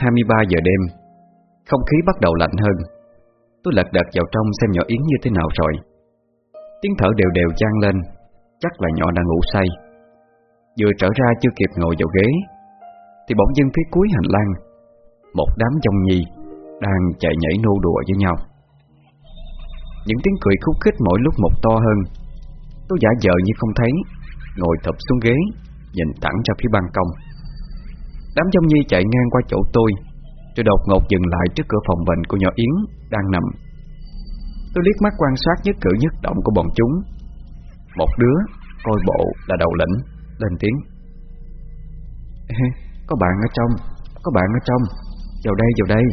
23 giờ đêm, Không khí bắt đầu lạnh hơn. Tôi lật đật vào trong xem nhỏ Yến như thế nào rồi. Tiếng thở đều đều trang lên, Chắc là nhỏ đang ngủ say. Vừa trở ra chưa kịp ngồi vào ghế, Thì bỗng dưng phía cuối hành lang, Một đám dòng nhi Đang chạy nhảy nô đùa với nhau. Những tiếng cười khúc khích mỗi lúc một to hơn. Tôi giả vờ như không thấy, Ngồi thập xuống ghế, Nhìn thẳng ra phía ban công. Đám dông nhi chạy ngang qua chỗ tôi. Rồi đột ngột dừng lại trước cửa phòng bệnh của nhỏ Yến Đang nằm. Tôi liếc mắt quan sát nhất cử nhất động của bọn chúng. Một đứa, Coi bộ là đầu lĩnh, Lên tiếng. Có bạn ở trong, Có bạn ở trong. Vào đây vào đây.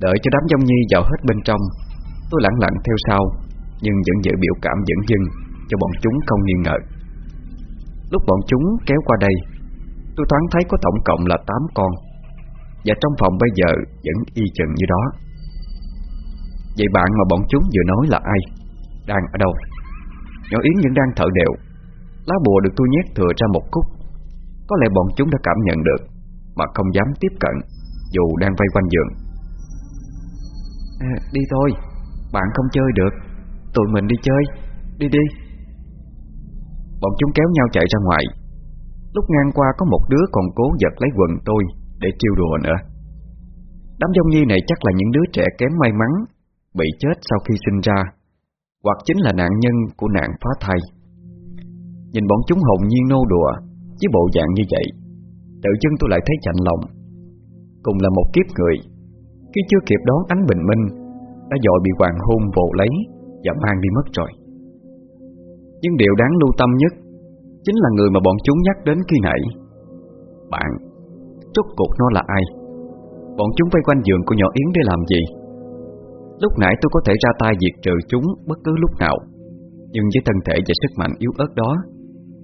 Đợi cho đám dông nhi vào hết bên trong, Tôi lặng lặng theo sau, Nhưng vẫn giữ biểu cảm dẫn dưng Cho bọn chúng không nghi ngờ. Lúc bọn chúng kéo qua đây Tôi thoáng thấy có tổng cộng là 8 con. Và trong phòng bây giờ Vẫn y chừng như đó. Vậy bạn mà bọn chúng vừa nói là ai? Đang ở đâu? Nhỏ Yến vẫn đang thở đều. Lá bùa được tôi nhét thừa ra một khúc. Có lẽ bọn chúng đã cảm nhận được Mà không dám tiếp cận Dù đang vây quanh giường. À, Đi thôi. Bạn không chơi được. Tụi mình đi chơi. Đi đi. Bọn chúng kéo nhau chạy ra ngoài Lúc ngang qua có một đứa còn cố giật lấy quần tôi Để trêu đùa nữa. Đám dông nhi này chắc là những đứa trẻ kém may mắn, Bị chết sau khi sinh ra, Hoặc chính là nạn nhân của nạn phá thai. Nhìn bọn chúng hồn nhiên nô đùa Với bộ dạng như vậy, Tự chân tôi lại thấy chạnh lòng. Cùng là một kiếp người, Khi chưa kịp đón ánh bình minh, Đã dội bị hoàng hôn vồ lấy Và mang đi mất rồi. Nhưng điều đáng lưu tâm nhất Chính là người mà bọn chúng nhắc đến khi nãy. Bạn Rốt cuộc nó là ai? Bọn chúng vây quanh giường của nhỏ Yến để làm gì? Lúc nãy tôi có thể ra tay diệt trừ chúng bất cứ lúc nào, Nhưng với thân thể và sức mạnh yếu ớt đó,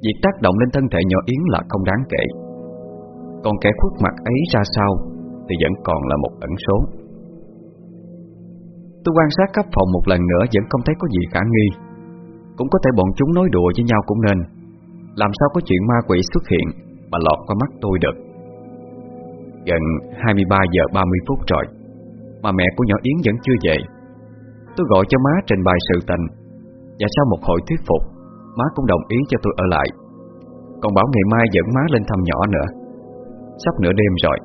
Việc tác động lên thân thể nhỏ Yến là không đáng kể. Còn kẻ khuất mặt ấy ra sao Thì vẫn còn là một ẩn số. Tôi quan sát khắp phòng một lần nữa Vẫn không thấy có gì khả nghi. Cũng có thể bọn chúng nói đùa với nhau cũng nên. Làm sao có chuyện ma quỷ xuất hiện Mà lọt qua mắt tôi được? Gần 23 giờ 30 phút rồi, Mà mẹ của nhỏ Yến vẫn chưa về. Tôi gọi cho má trình bày sự tình, Và sau một hồi thuyết phục, Má cũng đồng ý cho tôi ở lại. Còn bảo ngày mai dẫn má lên thăm nhỏ nữa. Sắp nửa đêm rồi,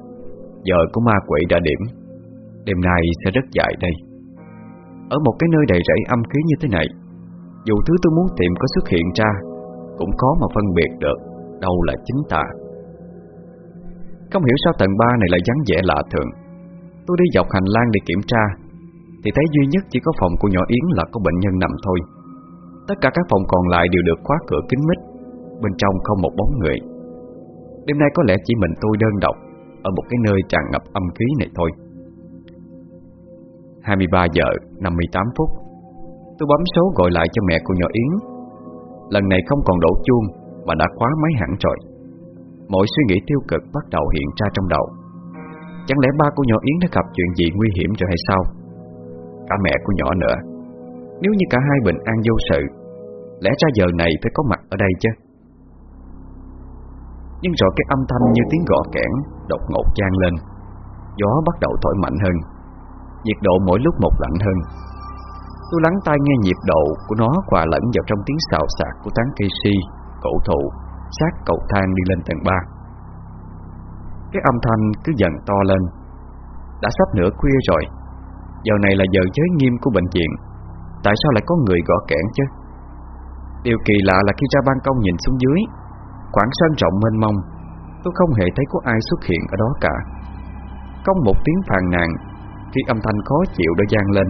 Giờ của ma quỷ đã điểm. Đêm nay sẽ rất dài đây. Ở một cái nơi đầy rẫy âm khí như thế này, Dù thứ tôi muốn tìm có xuất hiện ra cũng khó mà phân biệt được Đâu là chính tà Không hiểu sao tầng 3 này lại vắng vẻ lạ thường. Tôi đi dọc hành lang để kiểm tra, Thì thấy duy nhất chỉ có phòng của nhỏ Yến là có bệnh nhân nằm thôi. Tất cả các phòng còn lại đều được khóa cửa kín mít, Bên trong không một bóng người. Đêm nay có lẽ chỉ mình tôi đơn độc, Ở một cái nơi tràn ngập âm khí này thôi. 23 giờ 58 phút, Tôi bấm số gọi lại cho mẹ của nhỏ Yến. Lần này không còn đổ chuông, Mà đã khóa máy hẳn rồi. Mọi suy nghĩ tiêu cực bắt đầu hiện ra trong đầu. Chẳng lẽ ba của nhỏ Yến đã gặp chuyện gì nguy hiểm rồi hay sao? Cả mẹ của nhỏ nữa. Nếu như cả hai bình an vô sự, Lẽ ra giờ này phải có mặt ở đây chứ? Nhưng rồi cái âm thanh như tiếng gõ kẽn Đột ngột trang lên. Gió bắt đầu thổi mạnh hơn. Nhiệt độ mỗi lúc một lạnh hơn. Tôi lắng tai nghe nhịp độ của nó Hòa lẫn vào trong tiếng xào xạc Của tán cây si, cổ thụ Sát cầu thang đi lên tầng 3 Cái âm thanh cứ dần to lên. Đã sắp nửa khuya rồi. Giờ này là giờ giới nghiêm của bệnh viện. Tại sao lại có người gõ kẽn chứ? Điều kỳ lạ là khi ra ban công nhìn xuống dưới Khoảng sân rộng mênh mông Tôi không hề thấy có ai xuất hiện ở đó cả. Không một tiếng phàn nàn Khi âm thanh khó chịu đã gian lên.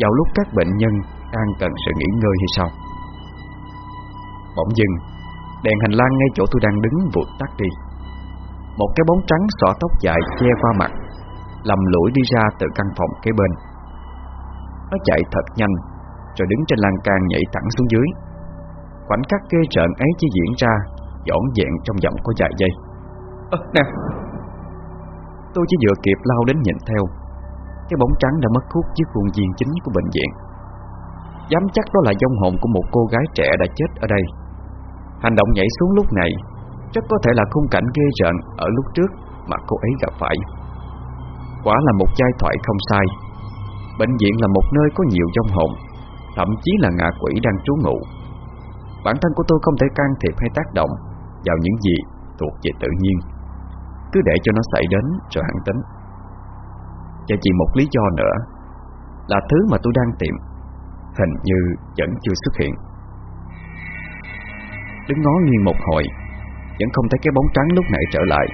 Vào lúc các bệnh nhân Đang cần sự nghỉ ngơi hay sao? Bỗng dừng, Đèn hành lang ngay chỗ tôi đang đứng vụt tắt đi. Một cái bóng trắng xỏ tóc dài che qua mặt Lầm lũi đi ra từ căn phòng kế bên. Nó chạy thật nhanh Rồi đứng trên lan can nhảy thẳng xuống dưới. Khoảnh khắc ghê rợn ấy chỉ diễn ra Dõn dẹn trong vòng có vài giây. Ơ nè! Tôi chỉ vừa kịp lao đến nhìn theo cái bóng trắng đã mất hút dưới khuôn viên chính của bệnh viện Dám chắc đó là dông hồn của một cô gái trẻ đã chết ở đây Hành động nhảy xuống lúc này Rất có thể là khung cảnh ghê rợn ở lúc trước mà cô ấy gặp phải. Quả là một giai thoại không sai. Bệnh viện là một nơi có nhiều dông hồn, thậm chí là ngạ quỷ đang trú ngụ. Bản thân của tôi không thể can thiệp hay tác động vào những gì thuộc về tự nhiên. Cứ để cho nó xảy đến rồi hẳn tính. Và chỉ một lý do nữa, là thứ mà tôi đang tìm, hình như vẫn chưa xuất hiện. Đứng ngó nghiêng một hồi, Vẫn không thấy cái bóng trắng lúc nãy trở lại.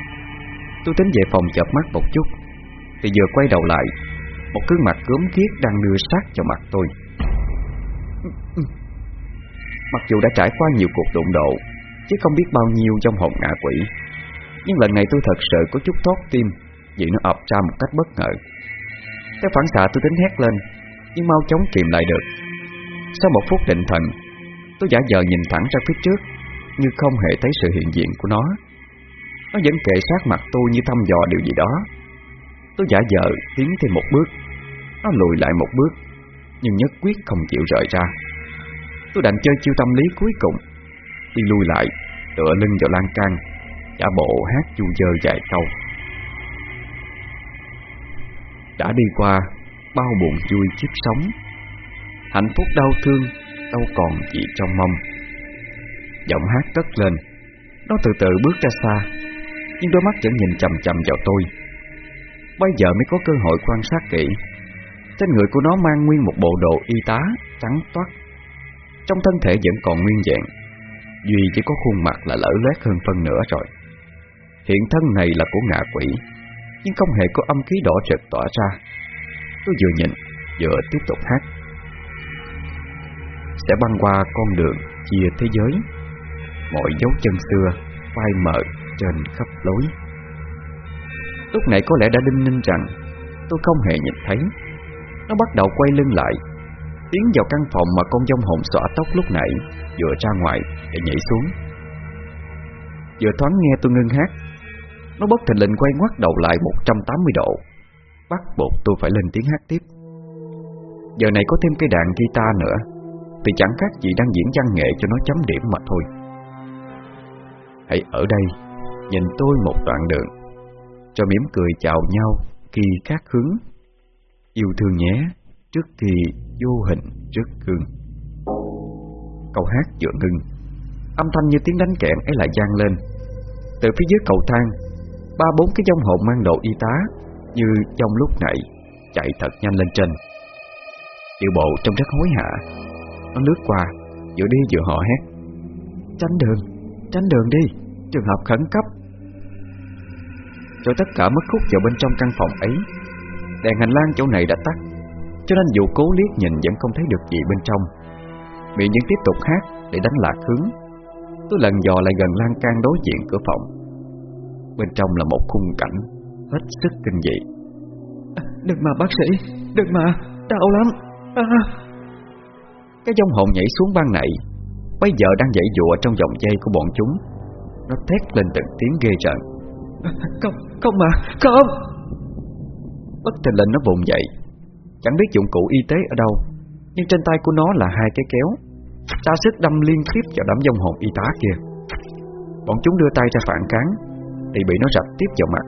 Tôi tính về phòng chợp mắt một chút, Thì vừa quay đầu lại, Một gương mặt gớm ghiếc đang đưa sát cho mặt tôi. Mặc dù đã trải qua nhiều cuộc đụng độ, Chứ không biết bao nhiêu trong hồn ngạ quỷ, Nhưng lần này tôi thật sự có chút thót tim, Vì nó ập ra một cách bất ngờ. Cái phản xạ tôi tính hét lên, Nhưng mau chóng kìm lại được. Sau một phút định thần, Tôi giả vờ nhìn thẳng ra phía trước, Như không hề thấy sự hiện diện của nó. Nó vẫn kệ sát mặt tôi như thăm dò điều gì đó. Tôi giả vờ tiến thêm một bước. Nó lùi lại một bước, Nhưng nhất quyết không chịu rời ra. Tôi đành chơi chiêu tâm lý cuối cùng, Đi lui lại, Tựa lưng vào lan can, Giả bộ hát chu dơ dài câu. Đã đi qua, Bao buồn vui chiếc sống. Hạnh phúc đau thương đâu còn gì trong mong. Giọng hát cất lên, Nó từ từ bước ra xa, Nhưng đôi mắt vẫn nhìn chầm chầm vào tôi. Bây giờ mới có cơ hội quan sát kỹ, Trên người của nó mang nguyên một bộ đồ y tá Trắng toát. Trong thân thể vẫn còn nguyên vẹn, Duy chỉ có khuôn mặt là lở loét hơn phân nửa rồi. Hiện thân này là của ngạ quỷ. Nhưng không hề có âm khí đỏ rực tỏa ra. Tôi vừa nhìn, Vừa tiếp tục hát. Sẽ băng qua con đường chia thế giới. Mọi dấu chân xưa phai mờ trên khắp lối. Lúc này có lẽ đã đinh ninh rằng Tôi không hề nhìn thấy. Nó bắt đầu quay lưng lại, Tiến vào căn phòng mà con dông hồn xõa tóc lúc nãy Vừa ra ngoài để nhảy xuống. Vừa thoáng nghe tôi ngưng hát nó bất thình lình quay ngoắt đầu lại 180 độ. Bắt buộc tôi phải lên tiếng hát tiếp. Giờ này có thêm cái đàn guitar nữa, thì chẳng khác gì đang diễn văn nghệ cho nó chấm điểm mà thôi. Hãy ở đây, Nhìn tôi một đoạn đường, Cho mỉm cười chào nhau Khi khác hướng Yêu thương nhé, Trước thì vô hình, trước gương. Câu hát dựa ngưng. Âm thanh như tiếng đánh kẹn ấy lại gian lên. Từ phía dưới cầu thang Ba bốn cái dông hồn mang đồ y tá Như trong lúc nãy Chạy thật nhanh lên trên. Tiểu bộ trông rất hối hả. Nó lướt qua Vừa đi vừa họ hét. Tránh đường, tránh đường đi Trường hợp khẩn cấp. Rồi tất cả mất khúc vào bên trong căn phòng ấy. Đèn hành lang chỗ này đã tắt Cho nên dù cố liếc nhìn Vẫn không thấy được gì bên trong. Miệng vẫn tiếp tục hát để đánh lạc hướng. Tôi lần dò lại gần lan can đối diện cửa phòng. Bên trong là một khung cảnh Hết sức kinh dị. À, Đừng mà bác sĩ Đừng mà Đau lắm. À. Cái dông hồn nhảy xuống ban nãy Bây giờ đang dậy dụa trong vòng dây của bọn chúng. Nó thét lên từng tiếng ghê rợn. Không, không mà, không. Bất tình lệnh nó vùng dậy. Chẳng biết dụng cụ y tế ở đâu Nhưng trên tay của nó là hai cái kéo. Ta sức đâm liên tiếp vào đám dông hồn y tá kia. Bọn chúng đưa tay ra phản kháng thì bị nó rập tiếp vào mặt.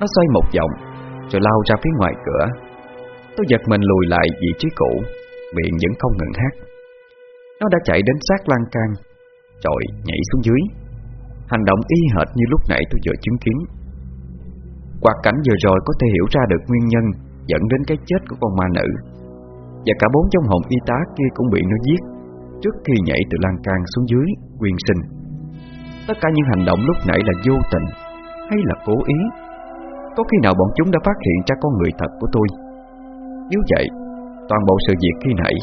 Nó xoay một vòng, Rồi lao ra phía ngoài cửa. Tôi giật mình lùi lại vị trí cũ, Miệng vẫn không ngừng hát. Nó đã chạy đến sát lan can, Rồi nhảy xuống dưới. Hành động y hệt như lúc nãy tôi vừa chứng kiến. Qua cảnh vừa rồi có thể hiểu ra được nguyên nhân Dẫn đến cái chết của con ma nữ. Và cả bốn trong hồn y tá kia cũng bị nó giết Trước khi nhảy từ lan can xuống dưới, Quyên sinh. Tất cả những hành động lúc nãy là vô tình. Hay là cố ý? Có khi nào bọn chúng đã phát hiện ra con người thật của tôi? Nếu vậy, Toàn bộ sự việc khi nãy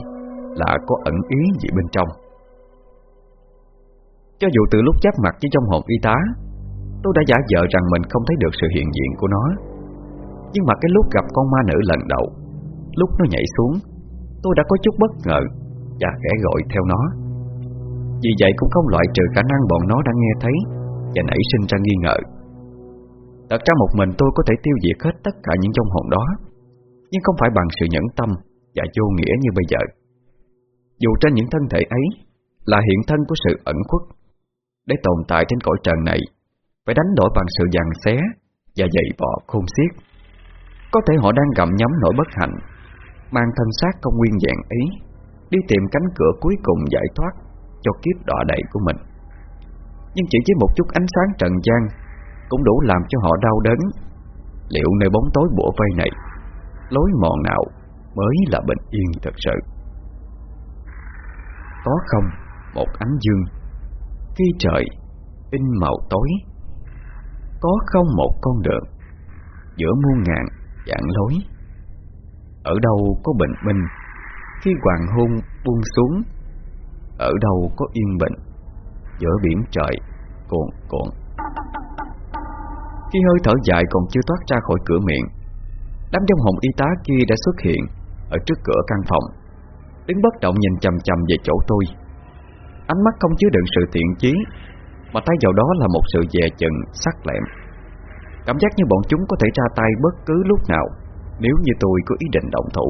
Là có ẩn ý gì bên trong? Cho dù từ lúc giáp mặt với trong hồn y tá, Tôi đã giả vờ rằng mình không thấy được sự hiện diện của nó. Nhưng mà cái lúc gặp con ma nữ lần đầu, Lúc nó nhảy xuống, Tôi đã có chút bất ngờ Và khẽ gọi theo nó. Vì vậy cũng không loại trừ khả năng bọn nó đã nghe thấy Và nảy sinh ra nghi ngờ. Thật ra một mình tôi có thể tiêu diệt hết tất cả những trong hồn đó. Nhưng không phải bằng sự nhẫn tâm và vô nghĩa như bây giờ. Dù trên những thân thể ấy là hiện thân của sự ẩn khuất, để tồn tại trên cõi trần này, phải đánh đổi bằng sự giằng xé Và dậy vò khôn xiết. Có thể họ đang gặm nhấm nỗi bất hạnh Mang thân xác không nguyên dạng ấy Đi tìm cánh cửa cuối cùng giải thoát Cho kiếp đọa đầy của mình. Nhưng chỉ với một chút ánh sáng trần gian cũng đủ làm cho họ đau đớn. Liệu nơi bóng tối bủa vây này, Lối mòn nào Mới là bình yên thật sự? Có không Một ánh dương Khi trời in màu tối? Có không một con đường Giữa muôn ngàn dạng lối? Ở đâu có bình minh Khi hoàng hôn buông xuống? Ở đâu có yên bình Giữa biển trời cuồn cuộn? Khi hơi thở dài còn chưa thoát ra khỏi cửa miệng Đám trong hồng y tá kia đã xuất hiện Ở trước cửa căn phòng. Đứng bất động nhìn chầm chầm về chỗ tôi. Ánh mắt không chứa đựng sự thiện chí Mà tay vào đó là một sự dè chừng sắc lẹm. Cảm giác như bọn chúng có thể ra tay bất cứ lúc nào Nếu như tôi có ý định động thủ.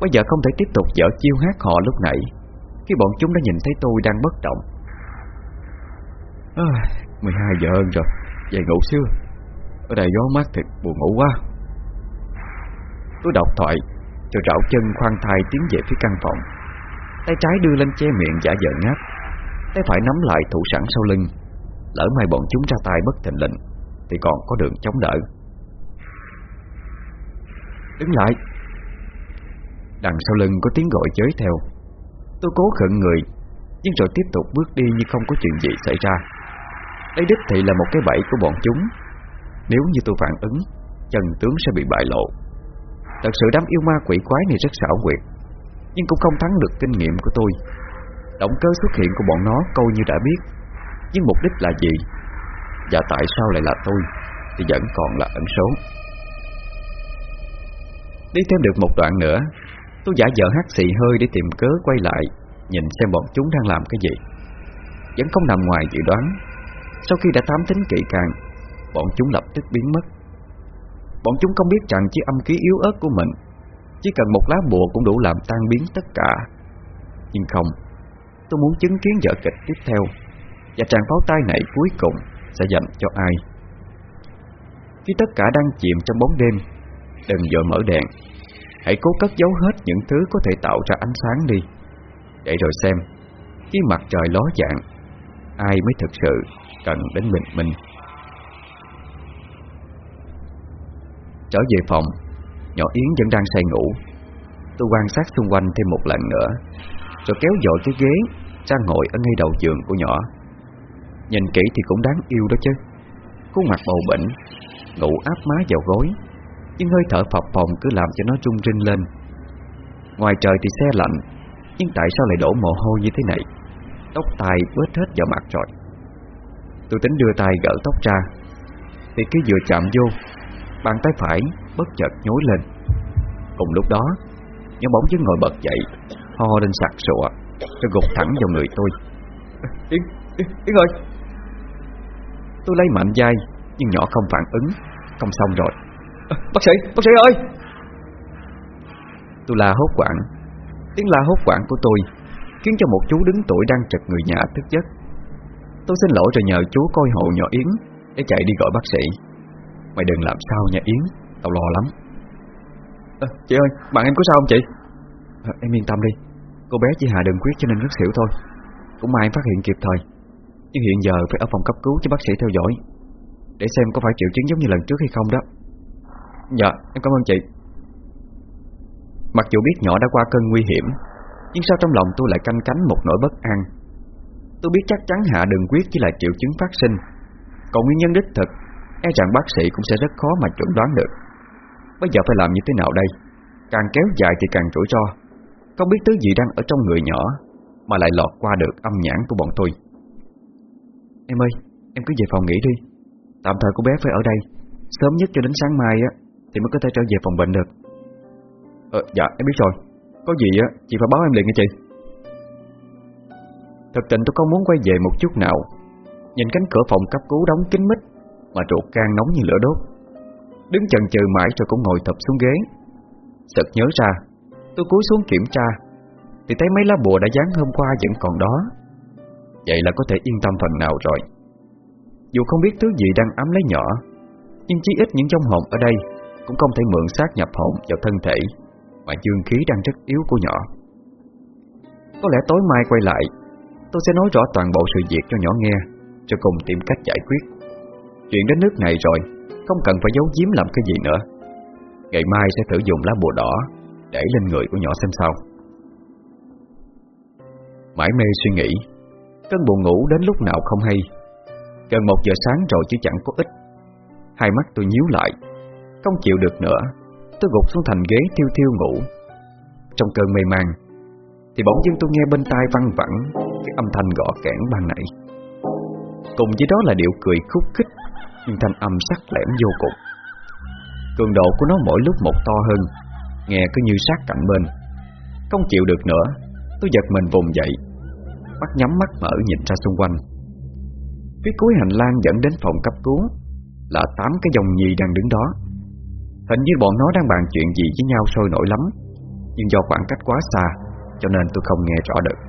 Bây giờ không thể tiếp tục dở chiêu hát họ lúc nãy Khi bọn chúng đã nhìn thấy tôi đang bất động. À, 12 giờ hơn rồi. Về ngủ xưa Ở đây gió mát thật buồn ngủ quá. Tôi đọc thoại, Rồi rảo chân khoan thai tiến về phía căn phòng. Tay trái đưa lên che miệng giả vờ ngáp. Tay phải nắm lại thủ sẵn sau lưng. Lỡ may bọn chúng ra tay bất thình lệnh, Thì còn có đường chống đỡ. Đứng lại. Đằng sau lưng có tiếng gọi chới theo. Tôi cố khẩn người, Nhưng rồi tiếp tục bước đi như không có chuyện gì xảy ra. Đấy đích thị là một cái bẫy của bọn chúng. Nếu như tôi phản ứng trần tướng sẽ bị bại lộ. Thật sự đám yêu ma quỷ quái này rất xảo quyệt, Nhưng cũng không thắng được kinh nghiệm của tôi. Động cơ xuất hiện của bọn nó câu như đã biết, Nhưng mục đích là gì? Và tại sao lại là tôi Thì vẫn còn là ẩn số. Đi thêm được một đoạn nữa, Tôi giả vờ hát xì hơi để tìm cớ quay lại, Nhìn xem bọn chúng đang làm cái gì. Vẫn không nằm ngoài dự đoán sau khi đã thám tính kỹ càng, Bọn chúng lập tức biến mất. Bọn chúng không biết rằng chiếc âm khí yếu ớt của mình, Chỉ cần một lá bùa cũng đủ làm tan biến tất cả. Nhưng không, Tôi muốn chứng kiến vở kịch tiếp theo, Và tràng pháo tay này cuối cùng Sẽ dành cho ai. Khi tất cả đang chìm trong bóng đêm, Đừng vội mở đèn. Hãy cố cất giấu hết những thứ có thể tạo ra ánh sáng đi. Để rồi xem, Khi mặt trời ló dạng, Ai mới thực sự cần đến bình minh Trở về phòng, Nhỏ Yến vẫn đang say ngủ. Tôi quan sát xung quanh thêm một lần nữa, Rồi kéo dội cái ghế Ra ngồi ở ngay đầu giường của nhỏ. Nhìn kỹ thì cũng đáng yêu đó chứ. Khuôn mặt bầu bỉnh Ngủ áp má vào gối, Nhưng hơi thở phập phồng cứ làm cho nó trung rinh lên. Ngoài trời thì xe lạnh, Nhưng tại sao lại đổ mồ hôi như thế này? Tóc tai bớt hết vào mặt rồi. Tôi tính đưa tay gỡ tóc ra. Thì cái vừa chạm vô Bàn tay phải bất chợt nhối lên. Cùng lúc đó Nhóm bóng dưng ngồi bật dậy Ho lên sặc sụa Rồi gục thẳng vào người tôi. Yến, Yến, Yến ơi Tôi lấy mạnh dai Nhưng nhỏ không phản ứng. Không xong rồi. À, Bác sĩ, bác sĩ ơi! Tôi la hốt quảng. Tiếng la hốt quảng của tôi Khiến cho một chú đứng tuổi đang trật người nhà thức giấc Tôi xin lỗi rồi nhờ chú coi hộ nhỏ Yến. Để chạy đi gọi bác sĩ. Mày đừng làm sao nha Yến. Tao lo lắm. À, Chị ơi, bạn em có sao không chị? À, Em yên tâm đi. Cô bé chỉ hạ đường quyết cho nên rất xỉu thôi. Cũng may em phát hiện kịp thời. Nhưng hiện giờ phải ở phòng cấp cứu cho bác sĩ theo dõi. Để xem có phải triệu chứng giống như lần trước hay không đó. Dạ, em cảm ơn chị. Mặc dù biết nhỏ đã qua cơn nguy hiểm Nhưng sao trong lòng tôi lại canh cánh một nỗi bất an Tôi biết chắc chắn hạ đường quyết chỉ là triệu chứng phát sinh. Còn nguyên nhân đích thực E rằng bác sĩ cũng sẽ rất khó mà chuẩn đoán được. Bây giờ phải làm như thế nào đây? Càng kéo dài thì càng rủi ro. Không biết thứ gì đang ở trong người nhỏ Mà lại lọt qua được âm nhãn của bọn tôi? Em ơi, Em cứ về phòng nghỉ đi. Tạm thời cô bé phải ở đây. Sớm nhất cho đến sáng mai á, Thì mới có thể trở về phòng bệnh được. Ờ dạ em biết rồi. Có gì á, chị phải báo em liền nha chị. Thật tình tôi không muốn quay về một chút nào. Nhìn cánh cửa phòng cấp cứu đóng kín mít, Mà ruột can nóng như lửa đốt. Đứng chần chừ mãi rồi cũng ngồi thập xuống ghế. Sợt nhớ ra, Tôi cúi xuống kiểm tra, Thì thấy mấy lá bùa đã dán hôm qua vẫn còn đó. Vậy là có thể yên tâm phần nào rồi. Dù không biết thứ gì đang ấm lấy nhỏ, Nhưng chí ít những trong hồn ở đây Cũng không thể mượn xác nhập hồn vào thân thể, Mà dương khí đang rất yếu của nhỏ. Có lẽ tối mai quay lại Tôi sẽ nói rõ toàn bộ sự việc cho nhỏ nghe, Cho cùng tìm cách giải quyết. Chuyện đến nước này rồi, Không cần phải giấu giếm làm cái gì nữa. Ngày mai sẽ thử dùng lá bùa đỏ Để lên người của nhỏ xem sao. Mãi mê suy nghĩ, Cơn buồn ngủ đến lúc nào không hay. Gần một giờ sáng rồi chứ chẳng có ích Hai mắt tôi nhíu lại, Không chịu được nữa. Tôi gục xuống thành ghế thiêu thiêu ngủ. Trong cơn mê man, Thì bỗng dưng tôi nghe bên tai văng vẳng. Cái âm thanh gõ kẽn ban nãy. Cùng với đó là điệu cười khúc khích, Nhưng thanh âm sắc lẻm vô cùng. Cường độ của nó mỗi lúc một to hơn, Nghe cứ như sát cạnh bên. Không chịu được nữa, Tôi giật mình vùng dậy, Mắt nhắm mắt mở nhìn ra xung quanh. Phía cuối hành lang dẫn đến phòng cấp cứu, Là tám cái dòng nhì đang đứng đó. Hình như bọn nó đang bàn chuyện gì với nhau sôi nổi lắm, Nhưng do khoảng cách quá xa, Cho nên tôi không nghe rõ được.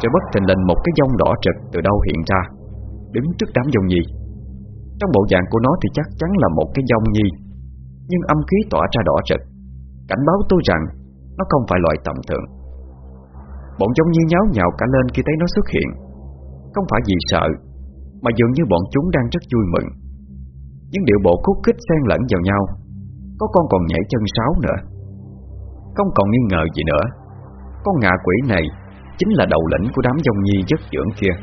Rồi bất thình lình một cái dông đỏ trực từ đâu hiện ra, Đứng trước đám dông nhi Trong bộ dạng của nó thì chắc chắn là một cái dông nhi Nhưng âm khí tỏa ra đỏ trực Cảnh báo tôi rằng Nó không phải loại tầm thường. Bọn dông nhi nháo nhào cả lên khi thấy nó xuất hiện. Không phải vì sợ, Mà dường như bọn chúng đang rất vui mừng. Những điệu bộ khúc khích xen lẫn vào nhau, Có con còn nhảy chân sáo nữa. Không còn nghi ngờ gì nữa. Con ngạ quỷ này Chính là đầu lĩnh của đám dòng nhi chất dưỡng kia.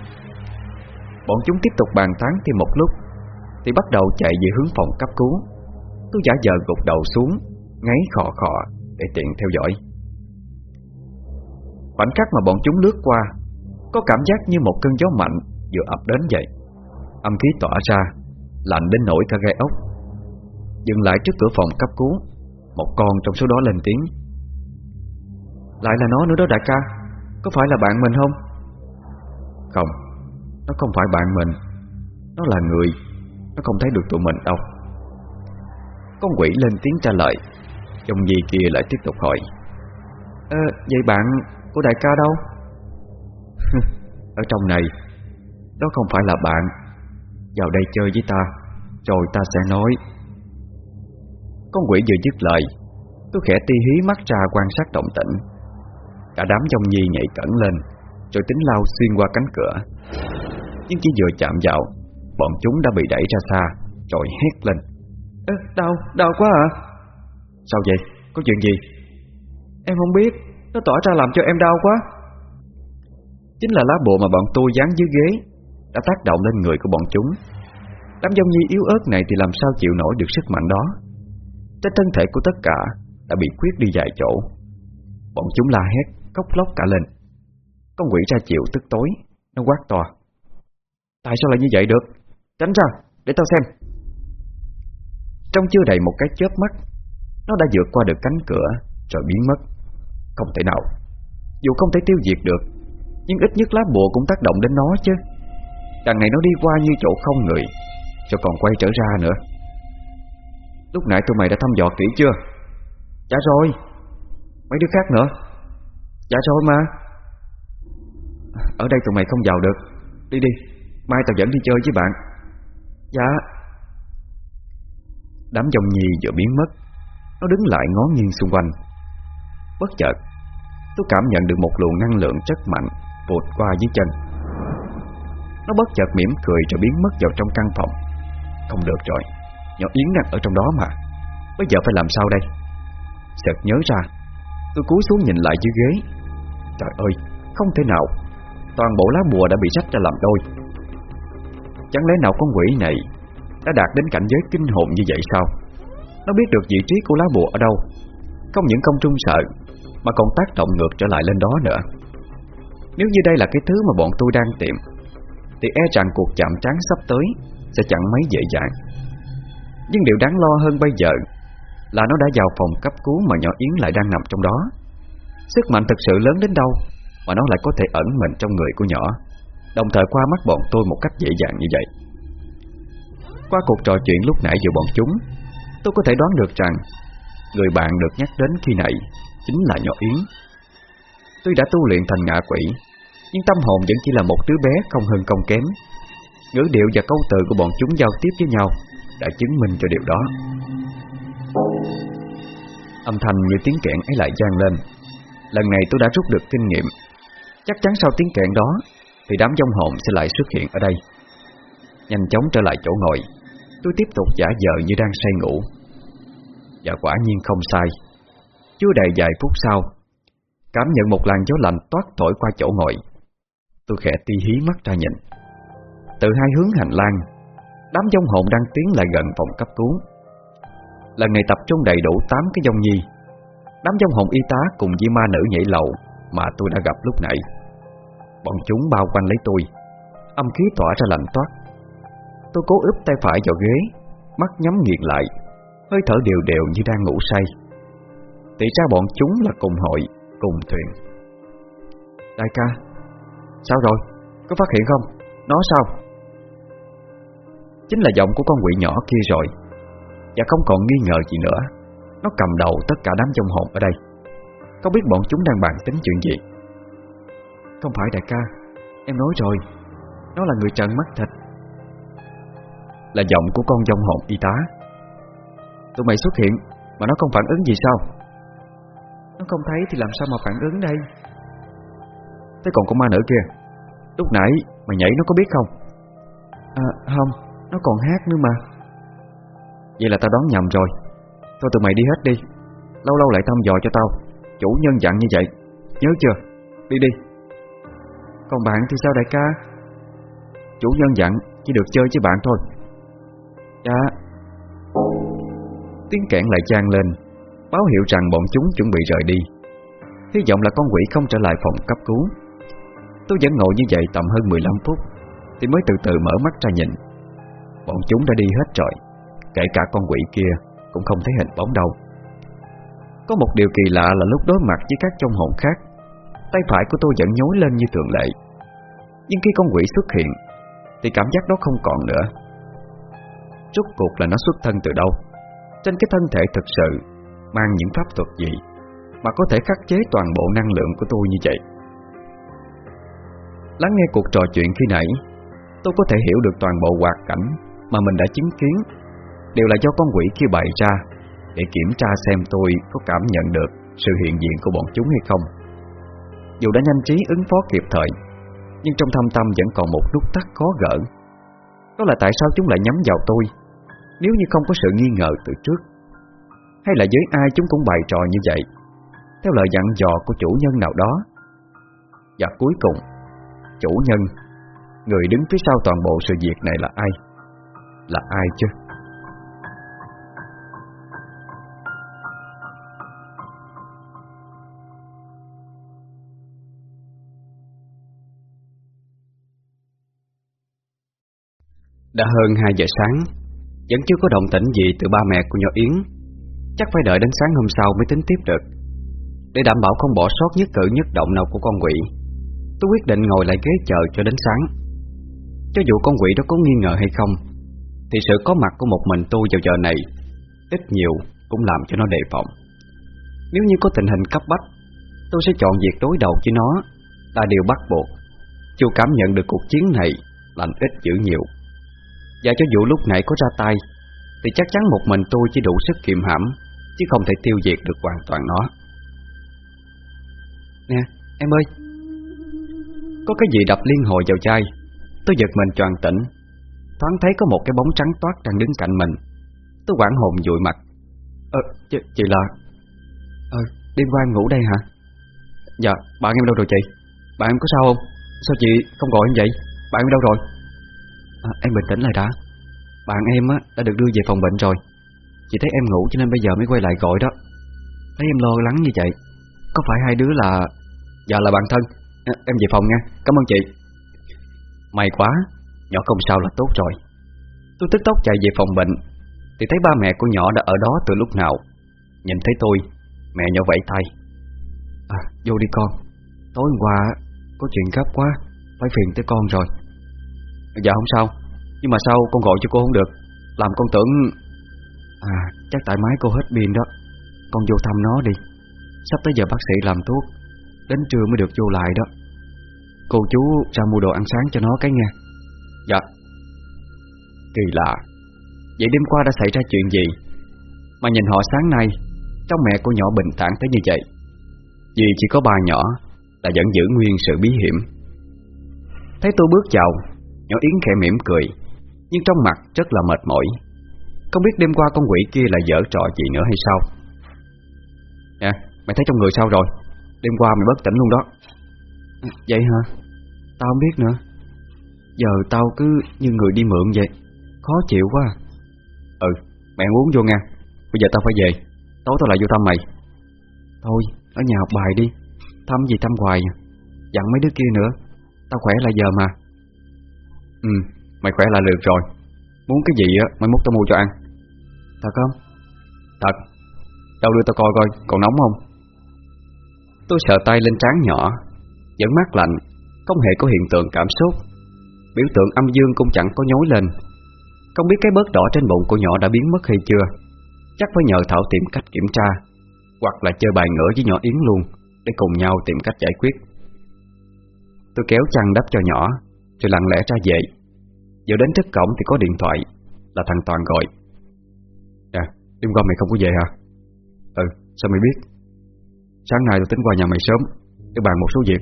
Bọn chúng tiếp tục bàn tán thêm một lúc, Thì bắt đầu chạy về hướng phòng cấp cứu. Tôi giả giờ gục đầu xuống, Ngáy khò khò Để tiện theo dõi. Khoảnh khắc mà bọn chúng lướt qua, Có cảm giác như một cơn gió mạnh Vừa ập đến vậy. Âm khí tỏa ra, Lạnh đến nổi cả gai ốc. Dừng lại trước cửa phòng cấp cứu, Một con trong số đó lên tiếng. Lại là nó nữa đó đại ca. Có phải là bạn mình không? Không. Nó không phải bạn mình. Nó là người. Nó không thấy được tụi mình đâu. Con quỷ lên tiếng trả lời. Dòng gì kia lại tiếp tục hỏi. Ờ, vậy bạn của đại ca đâu? Ở trong này Đó không phải là bạn. Vào đây chơi với ta Rồi ta sẽ nói. Con quỷ vừa dứt lời Tôi khẽ ti hí mắt ra quan sát động tĩnh. Cả đám dòng nhi nhảy cẩn lên Rồi tính lao xuyên qua cánh cửa. Nhưng chỉ vừa chạm vào Bọn chúng đã bị đẩy ra xa Rồi hét lên. Ê, Đau, đau quá à. Sao vậy, có chuyện gì? Em không biết Nó tỏ ra làm cho em đau quá. Chính là lá bùa mà bọn tôi dán dưới ghế Đã tác động lên người của bọn chúng. Đám dông nhi yếu ớt này Thì làm sao chịu nổi được sức mạnh đó? Trên thân thể của tất cả Đã bị khuyết đi vài chỗ. Bọn chúng la hét, khóc lóc cả lên. Con quỷ ra chịu tức tối Nó quát to. Tại sao lại như vậy được? Tránh ra, để tao xem. Trong chưa đầy một cái chớp mắt Nó đã vượt qua được cánh cửa Rồi biến mất. Không thể nào. Dù không thể tiêu diệt được Nhưng ít nhất lá bùa cũng tác động đến nó chứ. Đằng này nó đi qua như chỗ không người Cho còn quay trở ra nữa. Lúc nãy tụi mày đã thăm dò kỹ chưa? Dạ rồi. Mấy đứa khác nữa. Dạ rồi mà. Ở đây tụi mày không vào được. Đi đi, Mai tao dẫn đi chơi với bạn. Dạ. Đám dòng nhì vừa biến mất. Nó đứng lại ngó nghiêng xung quanh. Bất chợt, Tôi cảm nhận được một luồng năng lượng rất mạnh Vụt qua dưới chân. Nó bất chợt mỉm cười rồi biến mất vào trong căn phòng. Không được rồi, Nhỏ Yến đang ở trong đó mà. Bây giờ phải làm sao đây? Sợt nhớ ra, Tôi cúi xuống nhìn lại dưới ghế. Trời ơi, Không thể nào. Toàn bộ lá bùa đã bị rách ra làm đôi. Chẳng lẽ nào con quỷ này Đã đạt đến cảnh giới kinh hồn như vậy sao? Nó biết được vị trí của lá bùa ở đâu. Không những không trung sợ, Mà còn tác động ngược trở lại lên đó nữa. Nếu như đây là cái thứ mà bọn tôi đang tìm, Thì e rằng cuộc chạm trán sắp tới Sẽ chẳng mấy dễ dàng. Nhưng điều đáng lo hơn bây giờ Là nó đã vào phòng cấp cứu mà nhỏ Yến lại đang nằm trong đó. Sức mạnh thực sự lớn đến đâu Mà nó lại có thể ẩn mình trong người của nhỏ? Đồng thời qua mắt bọn tôi một cách dễ dàng như vậy. Qua cuộc trò chuyện lúc nãy giữa bọn chúng, Tôi có thể đoán được rằng Người bạn được nhắc đến khi này Chính là nhỏ Yến. Tuy đã tu luyện thành ngạ quỷ, Nhưng tâm hồn vẫn chỉ là một đứa bé không hơn không kém. Ngữ điệu và câu từ của bọn chúng giao tiếp với nhau Đã chứng minh cho điều đó. Âm thanh như tiếng kẹn ấy lại gian lên. Lần này tôi đã rút được kinh nghiệm. Chắc chắn sau tiếng kẹn đó, Thì đám dông hồn sẽ lại xuất hiện ở đây. Nhanh chóng trở lại chỗ ngồi. Tôi tiếp tục giả vờ như đang say ngủ. Và quả nhiên không sai. Chưa đầy vài phút sau, Cảm nhận một làn gió lạnh toát thổi qua chỗ ngồi. Tôi khẽ ti hí mắt ra nhìn. Từ hai hướng hành lang, Đám dông hồn đang tiến lại gần phòng cấp cứu. Lần này tập trung đầy đủ 8 cái dông nhi. Đám trong hồn y tá cùng với ma nữ nhảy lầu Mà tôi đã gặp lúc nãy Bọn chúng bao quanh lấy tôi, Âm khí tỏa ra lạnh toát Tôi cố ướp tay phải vào ghế, Mắt nhắm nghiền lại, Hơi thở đều đều như đang ngủ say Thì ra bọn chúng là cùng hội, Cùng thuyền Đại ca, Sao rồi? Có phát hiện không? Nó sao? Chính là giọng của con quỷ nhỏ kia rồi Và không còn nghi ngờ gì nữa nó cầm đầu tất cả đám dông hồn ở đây. Không biết bọn chúng đang bàn tính chuyện gì? Không phải đại ca, Em nói rồi. Nó là người trần mắt thịt. Là giọng của con dông hồn y tá. Tụi mày xuất hiện Mà nó không phản ứng gì sao? Nó không thấy thì làm sao mà phản ứng đây? Thế còn con ma nữ kia, Lúc nãy mày nhảy nó có biết không? À không, Nó còn hát nữa mà. Vậy là tao đoán nhầm rồi. Thôi tụi mày đi hết đi. Lâu lâu lại thăm dò cho tao. Chủ nhân dặn như vậy. Nhớ chưa? Đi đi. Còn bạn thì sao đại ca? Chủ nhân dặn Chỉ được chơi với bạn thôi. Dạ. Tiếng kẹn lại trang lên, Báo hiệu rằng bọn chúng chuẩn bị rời đi. Hy vọng là con quỷ không trở lại phòng cấp cứu. Tôi vẫn ngồi như vậy tầm hơn 15 phút, Thì mới từ từ mở mắt ra nhìn. Bọn chúng đã đi hết rồi Kể cả con quỷ kia. Cũng không thấy hình bóng đâu. Có một điều kỳ lạ là lúc đối mặt với các trong hồn khác, Tay phải của tôi vẫn nhối lên như thường lệ. Nhưng khi con quỷ xuất hiện, Thì cảm giác đó không còn nữa. Rốt cuộc là nó xuất thân từ đâu? Trên cái thân thể thực sự Mang những pháp thuật gì Mà có thể khắc chế toàn bộ năng lượng của tôi như vậy? Lắng nghe cuộc trò chuyện khi nãy, Tôi có thể hiểu được toàn bộ hoạt cảnh Mà mình đã chứng kiến Đều là do con quỷ kia bày ra, Để kiểm tra xem tôi có cảm nhận được Sự hiện diện của bọn chúng hay không. Dù đã nhanh trí ứng phó kịp thời, Nhưng trong thâm tâm vẫn còn một nút tắc khó gỡ. Đó là tại sao chúng lại nhắm vào tôi, Nếu như không có sự nghi ngờ từ trước? Hay là với ai chúng cũng bày trò như vậy, Theo lời dặn dò của chủ nhân nào đó? Và cuối cùng, Chủ nhân, Người đứng phía sau toàn bộ sự việc này là ai? Là ai chứ? Đã hơn 2 giờ sáng, Vẫn chưa có động tĩnh gì từ ba mẹ của nhỏ Yến. Chắc phải đợi đến sáng hôm sau mới tính tiếp được. Để đảm bảo không bỏ sót nhất cử nhất động nào của con quỷ, Tôi quyết định ngồi lại ghế chờ cho đến sáng. Cho dù con quỷ đó có nghi ngờ hay không, Thì sự có mặt của một mình tôi vào giờ này Ít nhiều cũng làm cho nó đề phòng. Nếu như có tình hình cấp bách, Tôi sẽ chọn việc đối đầu với nó, Là điều bắt buộc. Dù cảm nhận được cuộc chiến này Lành ít dữ nhiều. Và cho dù lúc nãy có ra tay Thì chắc chắn một mình tôi chỉ đủ sức kiềm hãm Chứ không thể tiêu diệt được hoàn toàn nó. Nè, em ơi Có cái gì đập liên hồi vào chai? Tôi giật mình choàng tỉnh Thoáng thấy có một cái bóng trắng toát đang đứng cạnh mình. Tôi quảng hồn dụi mặt. Ờ, chị, chị là Ờ, đêm qua ngủ đây hả? Dạ, bạn em đâu rồi chị? Bạn em có sao không? Sao chị không gọi em vậy? Bạn em đâu rồi? À, Em bình tĩnh lại đã. Bạn em á, đã được đưa về phòng bệnh rồi. Chị thấy em ngủ cho nên bây giờ mới quay lại gọi đó. Thấy em lo lắng như vậy Có phải hai đứa là Dạ là bạn thân? À, Em về phòng nha, cảm ơn chị. May quá, nhỏ không sao là tốt rồi. Tôi tức tốc chạy về phòng bệnh Thì thấy ba mẹ của nhỏ đã ở đó từ lúc nào. Nhìn thấy tôi Mẹ nhỏ vẫy tay. À vô đi con. Tối hôm qua có chuyện gấp quá Phải phiền tới con rồi. Dạ không sao. Nhưng mà sao con gọi cho cô không được? Làm con tưởng À chắc tại máy cô hết pin đó. Con vô thăm nó đi. Sắp tới giờ bác sĩ làm thuốc. Đến trưa mới được vô lại đó. Cô chú ra mua đồ ăn sáng cho nó cái nghe. Dạ. Kỳ lạ. Vậy đêm qua đã xảy ra chuyện gì? Mà nhìn họ sáng nay Trong mẹ của nhỏ bình thản tới như vậy. Vì chỉ có ba nhỏ Là vẫn giữ nguyên sự bí hiểm. Thấy tôi bước vào Nhỏ Yến khẽ mỉm cười, Nhưng trong mặt rất là mệt mỏi. Không biết đêm qua con quỷ kia là dở trò gì nữa hay sao? Nè, Mày thấy trong người sao rồi? Đêm qua mày bất tỉnh luôn đó. Ừ, vậy hả? Tao không biết nữa. Giờ tao cứ như người đi mượn vậy. Khó chịu quá. Ừ Mẹ uống vô nha. Bây giờ tao phải về. Tối tao lại vô thăm mày. Thôi, ở nhà học bài đi. Thăm gì thăm hoài à. Dặn mấy đứa kia nữa. Tao khỏe là giờ mà. Ừ Mày khỏe là được rồi. Muốn cái gì á Mày múc tao mua cho ăn. Thật không? Thật. Đâu đưa tao coi coi Còn nóng không? Tôi sợ tay lên trán nhỏ Vẫn mát lạnh Không hề có hiện tượng cảm xúc. Biểu tượng âm dương cũng chẳng có nhối lên. Không biết cái bớt đỏ trên bụng của nhỏ đã biến mất hay chưa. Chắc phải nhờ Thảo tìm cách kiểm tra Hoặc là chơi bài ngửa với nhỏ Yến luôn Để cùng nhau tìm cách giải quyết. Tôi kéo chăn đắp cho nhỏ rồi lặng lẽ ra về. Giờ đến trước cổng thì có điện thoại Là thằng Toàn gọi. Nè, đêm qua mày không có về hả? Ừ, sao mày biết? Sáng nay tôi tính qua nhà mày sớm Để bàn một số việc.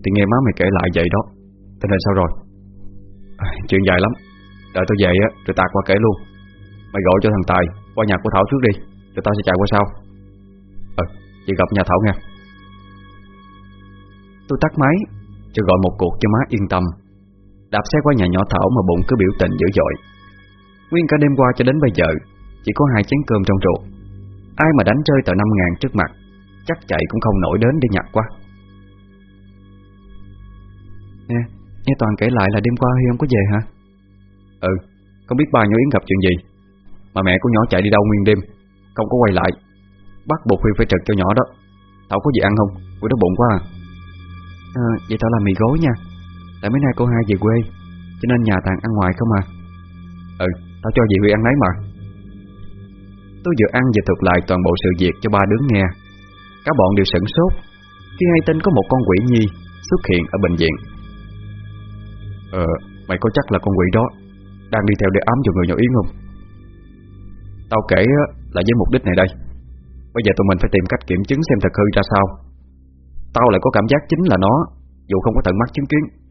Thì nghe má mày kể lại vậy đó. Tình hình sao rồi? À, chuyện dài lắm. Đợi tôi về á, rồi tạt qua kể luôn. Mày gọi cho thằng Tài Qua nhà của Thảo trước đi Rồi tao sẽ chạy qua sau. Ừ, chị gặp nhà Thảo nha. Tôi tắt máy Cho gọi một cuộc cho má yên tâm. Đạp xe qua nhà nhỏ Thảo mà bụng cứ biểu tình dữ dội. Nguyên cả đêm qua cho đến bây giờ Chỉ có hai chén cơm trong ruột. Ai mà đánh rơi tờ năm ngàn trước mặt Chắc chạy cũng không nổi đến để nhặt quá. Nè, nghe Toàn kể lại là đêm qua Huy không có về hả? Ừ, không biết ba nhỏ Yến gặp chuyện gì. Mà mẹ của nhỏ chạy đi đâu nguyên đêm Không có quay lại. Bắt buộc Huy phải trực cho nhỏ đó. Thảo có gì ăn không? Bữa đó bụng quá à. À Vậy thảo làm mì gối nha. Tại mấy nay cô hai về quê Cho nên nhà tàn ăn ngoài không à? Ừ, tao cho dì Huy ăn lấy mà. Tôi vừa ăn vừa thuật lại toàn bộ sự việc cho ba đứa nghe. Cả bọn đều sửng sốt Khi hay tin có một con quỷ nhi xuất hiện ở bệnh viện. Ờ, mày có chắc là con quỷ đó Đang đi theo để ám cho người nhỏ Yến không? Tao kể là với mục đích này đây. Bây giờ tụi mình phải tìm cách kiểm chứng xem thật hư ra sao. Tao lại có cảm giác chính là nó Dù không có tận mắt chứng kiến.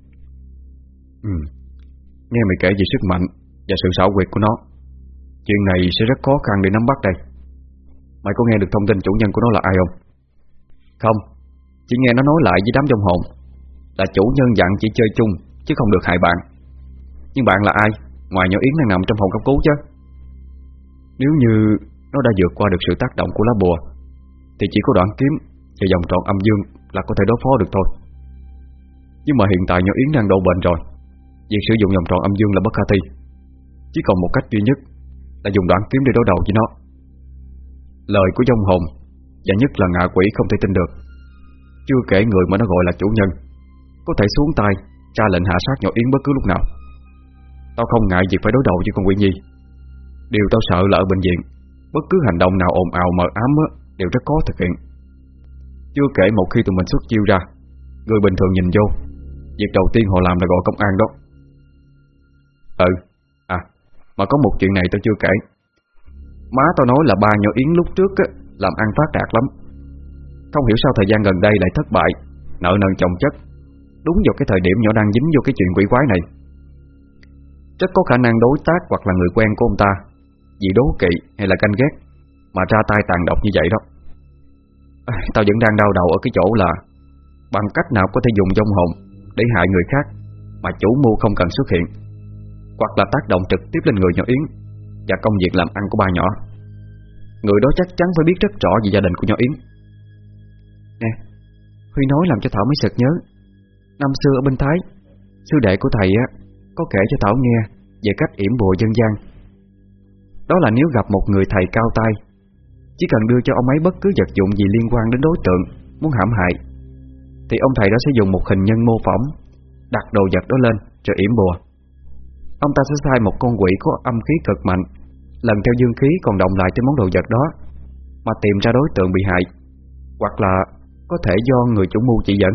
Ừ. Nghe mày kể về sức mạnh Và sự xảo quyệt của nó, Chuyện này sẽ rất khó khăn để nắm bắt đây. Mày có nghe được thông tin chủ nhân của nó là ai không? Không, Chỉ nghe nó nói lại với đám trong hồn Là chủ nhân dặn chỉ chơi chung Chứ không được hại bạn. Nhưng bạn là ai? Ngoài nhỏ Yến đang nằm trong phòng cấp cứu chứ. Nếu như Nó đã vượt qua được sự tác động của lá bùa, Thì chỉ có đoạn kiếm Và dòng tròn âm dương là có thể đối phó được thôi. Nhưng mà hiện tại nhỏ Yến đang độ bệnh rồi. Việc sử dụng vòng tròn âm dương là bất khả thi. Chỉ còn một cách duy nhất Là dùng đoạn kiếm để đối đầu với nó. Lời của dông hồn Và nhất là ngạ quỷ không thể tin được. Chưa kể người mà nó gọi là chủ nhân Có thể xuống tay Ra lệnh hạ sát nhỏ Yến bất cứ lúc nào. Tao không ngại việc phải đối đầu với con quỷ nhi. Điều tao sợ là ở bệnh viện Bất cứ hành động nào ồn ào mờ ám á, Đều rất khó thực hiện. Chưa kể một khi tụi mình xuất chiêu ra Người bình thường nhìn vô Việc đầu tiên họ làm là gọi công an đó. Ừ À Mà có một chuyện này tao chưa kể. Má tao nói là ba nhỏ Yến lúc trước á, Làm ăn phát đạt lắm. Không hiểu sao thời gian gần đây lại thất bại Nợ nần chồng chất. Đúng vào cái thời điểm nhỏ đang dính vô cái chuyện quỷ quái này. Rất có khả năng đối tác Hoặc là người quen của ông ta Vì đố kỵ hay là canh ghét Mà ra tay tàn độc như vậy đó. À, Tao vẫn đang đau đầu ở cái chỗ là Bằng cách nào có thể dùng dông hồn Để hại người khác Mà chủ mưu không cần xuất hiện. Hoặc là tác động trực tiếp lên người nhỏ Yến Và công việc làm ăn của ba nhỏ. Người đó chắc chắn phải biết rất rõ về gia đình của nhỏ Yến. Nè, Huy nói làm cho Thảo mới sực nhớ. Năm xưa ở bên Thái, Sư đệ của thầy á, Có kể cho Thảo nghe Về cách yểm bùa dân gian. Đó là nếu gặp một người thầy cao tay Chỉ cần đưa cho ông ấy bất cứ vật dụng gì liên quan đến đối tượng Muốn hãm hại, Thì ông thầy đó sẽ dùng một hình nhân mô phỏng, Đặt đồ vật đó lên Rồi yểm bùa. Ông ta sẽ sai một con quỷ có âm khí cực mạnh, Lần theo dương khí còn động lại trên món đồ vật đó, Mà tìm ra đối tượng bị hại, Hoặc là Có thể do người chủ mưu chỉ dẫn.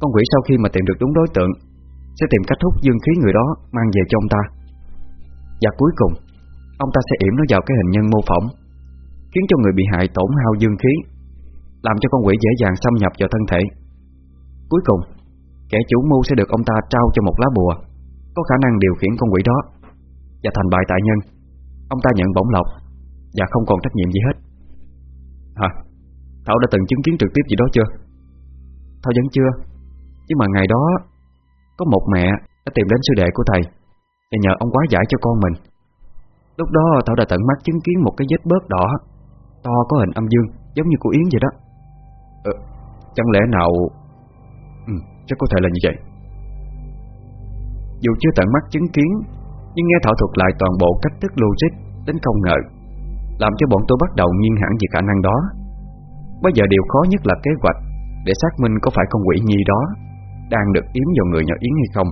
Con quỷ sau khi mà tìm được đúng đối tượng, Sẽ tìm cách hút dương khí người đó Mang về cho ông ta. Và cuối cùng, Ông ta sẽ yểm nó vào cái hình nhân mô phỏng, Khiến cho người bị hại tổn hao dương khí, Làm cho con quỷ dễ dàng xâm nhập vào thân thể. Cuối cùng, Kẻ chủ mưu sẽ được ông ta trao cho một lá bùa. Có khả năng điều khiển con quỷ đó Và thành bại tại nhân. Ông ta nhận bổng lộc Và không còn trách nhiệm gì hết. Hả? Thảo đã từng chứng kiến trực tiếp gì đó chưa? Thảo vẫn chưa. Nhưng mà ngày đó Có một mẹ đã tìm đến sư đệ của thầy Và nhờ ông quá giải cho con mình. Lúc đó Thảo đã tận mắt chứng kiến một cái vết bớt đỏ To có hình âm dương Giống như của Yến vậy đó. Ờ, Chẳng lẽ nào ừ, Chắc có thể là như vậy. Dù chưa tận mắt chứng kiến, Nhưng nghe Thảo thuật lại toàn bộ cách thức logic Đến không ngờ, Làm cho bọn tôi bắt đầu nghiêng hẳn về khả năng đó. Bây giờ điều khó nhất là kế hoạch Để xác minh có phải con quỷ nhi đó Đang được yếm vào người nhỏ Yến hay không.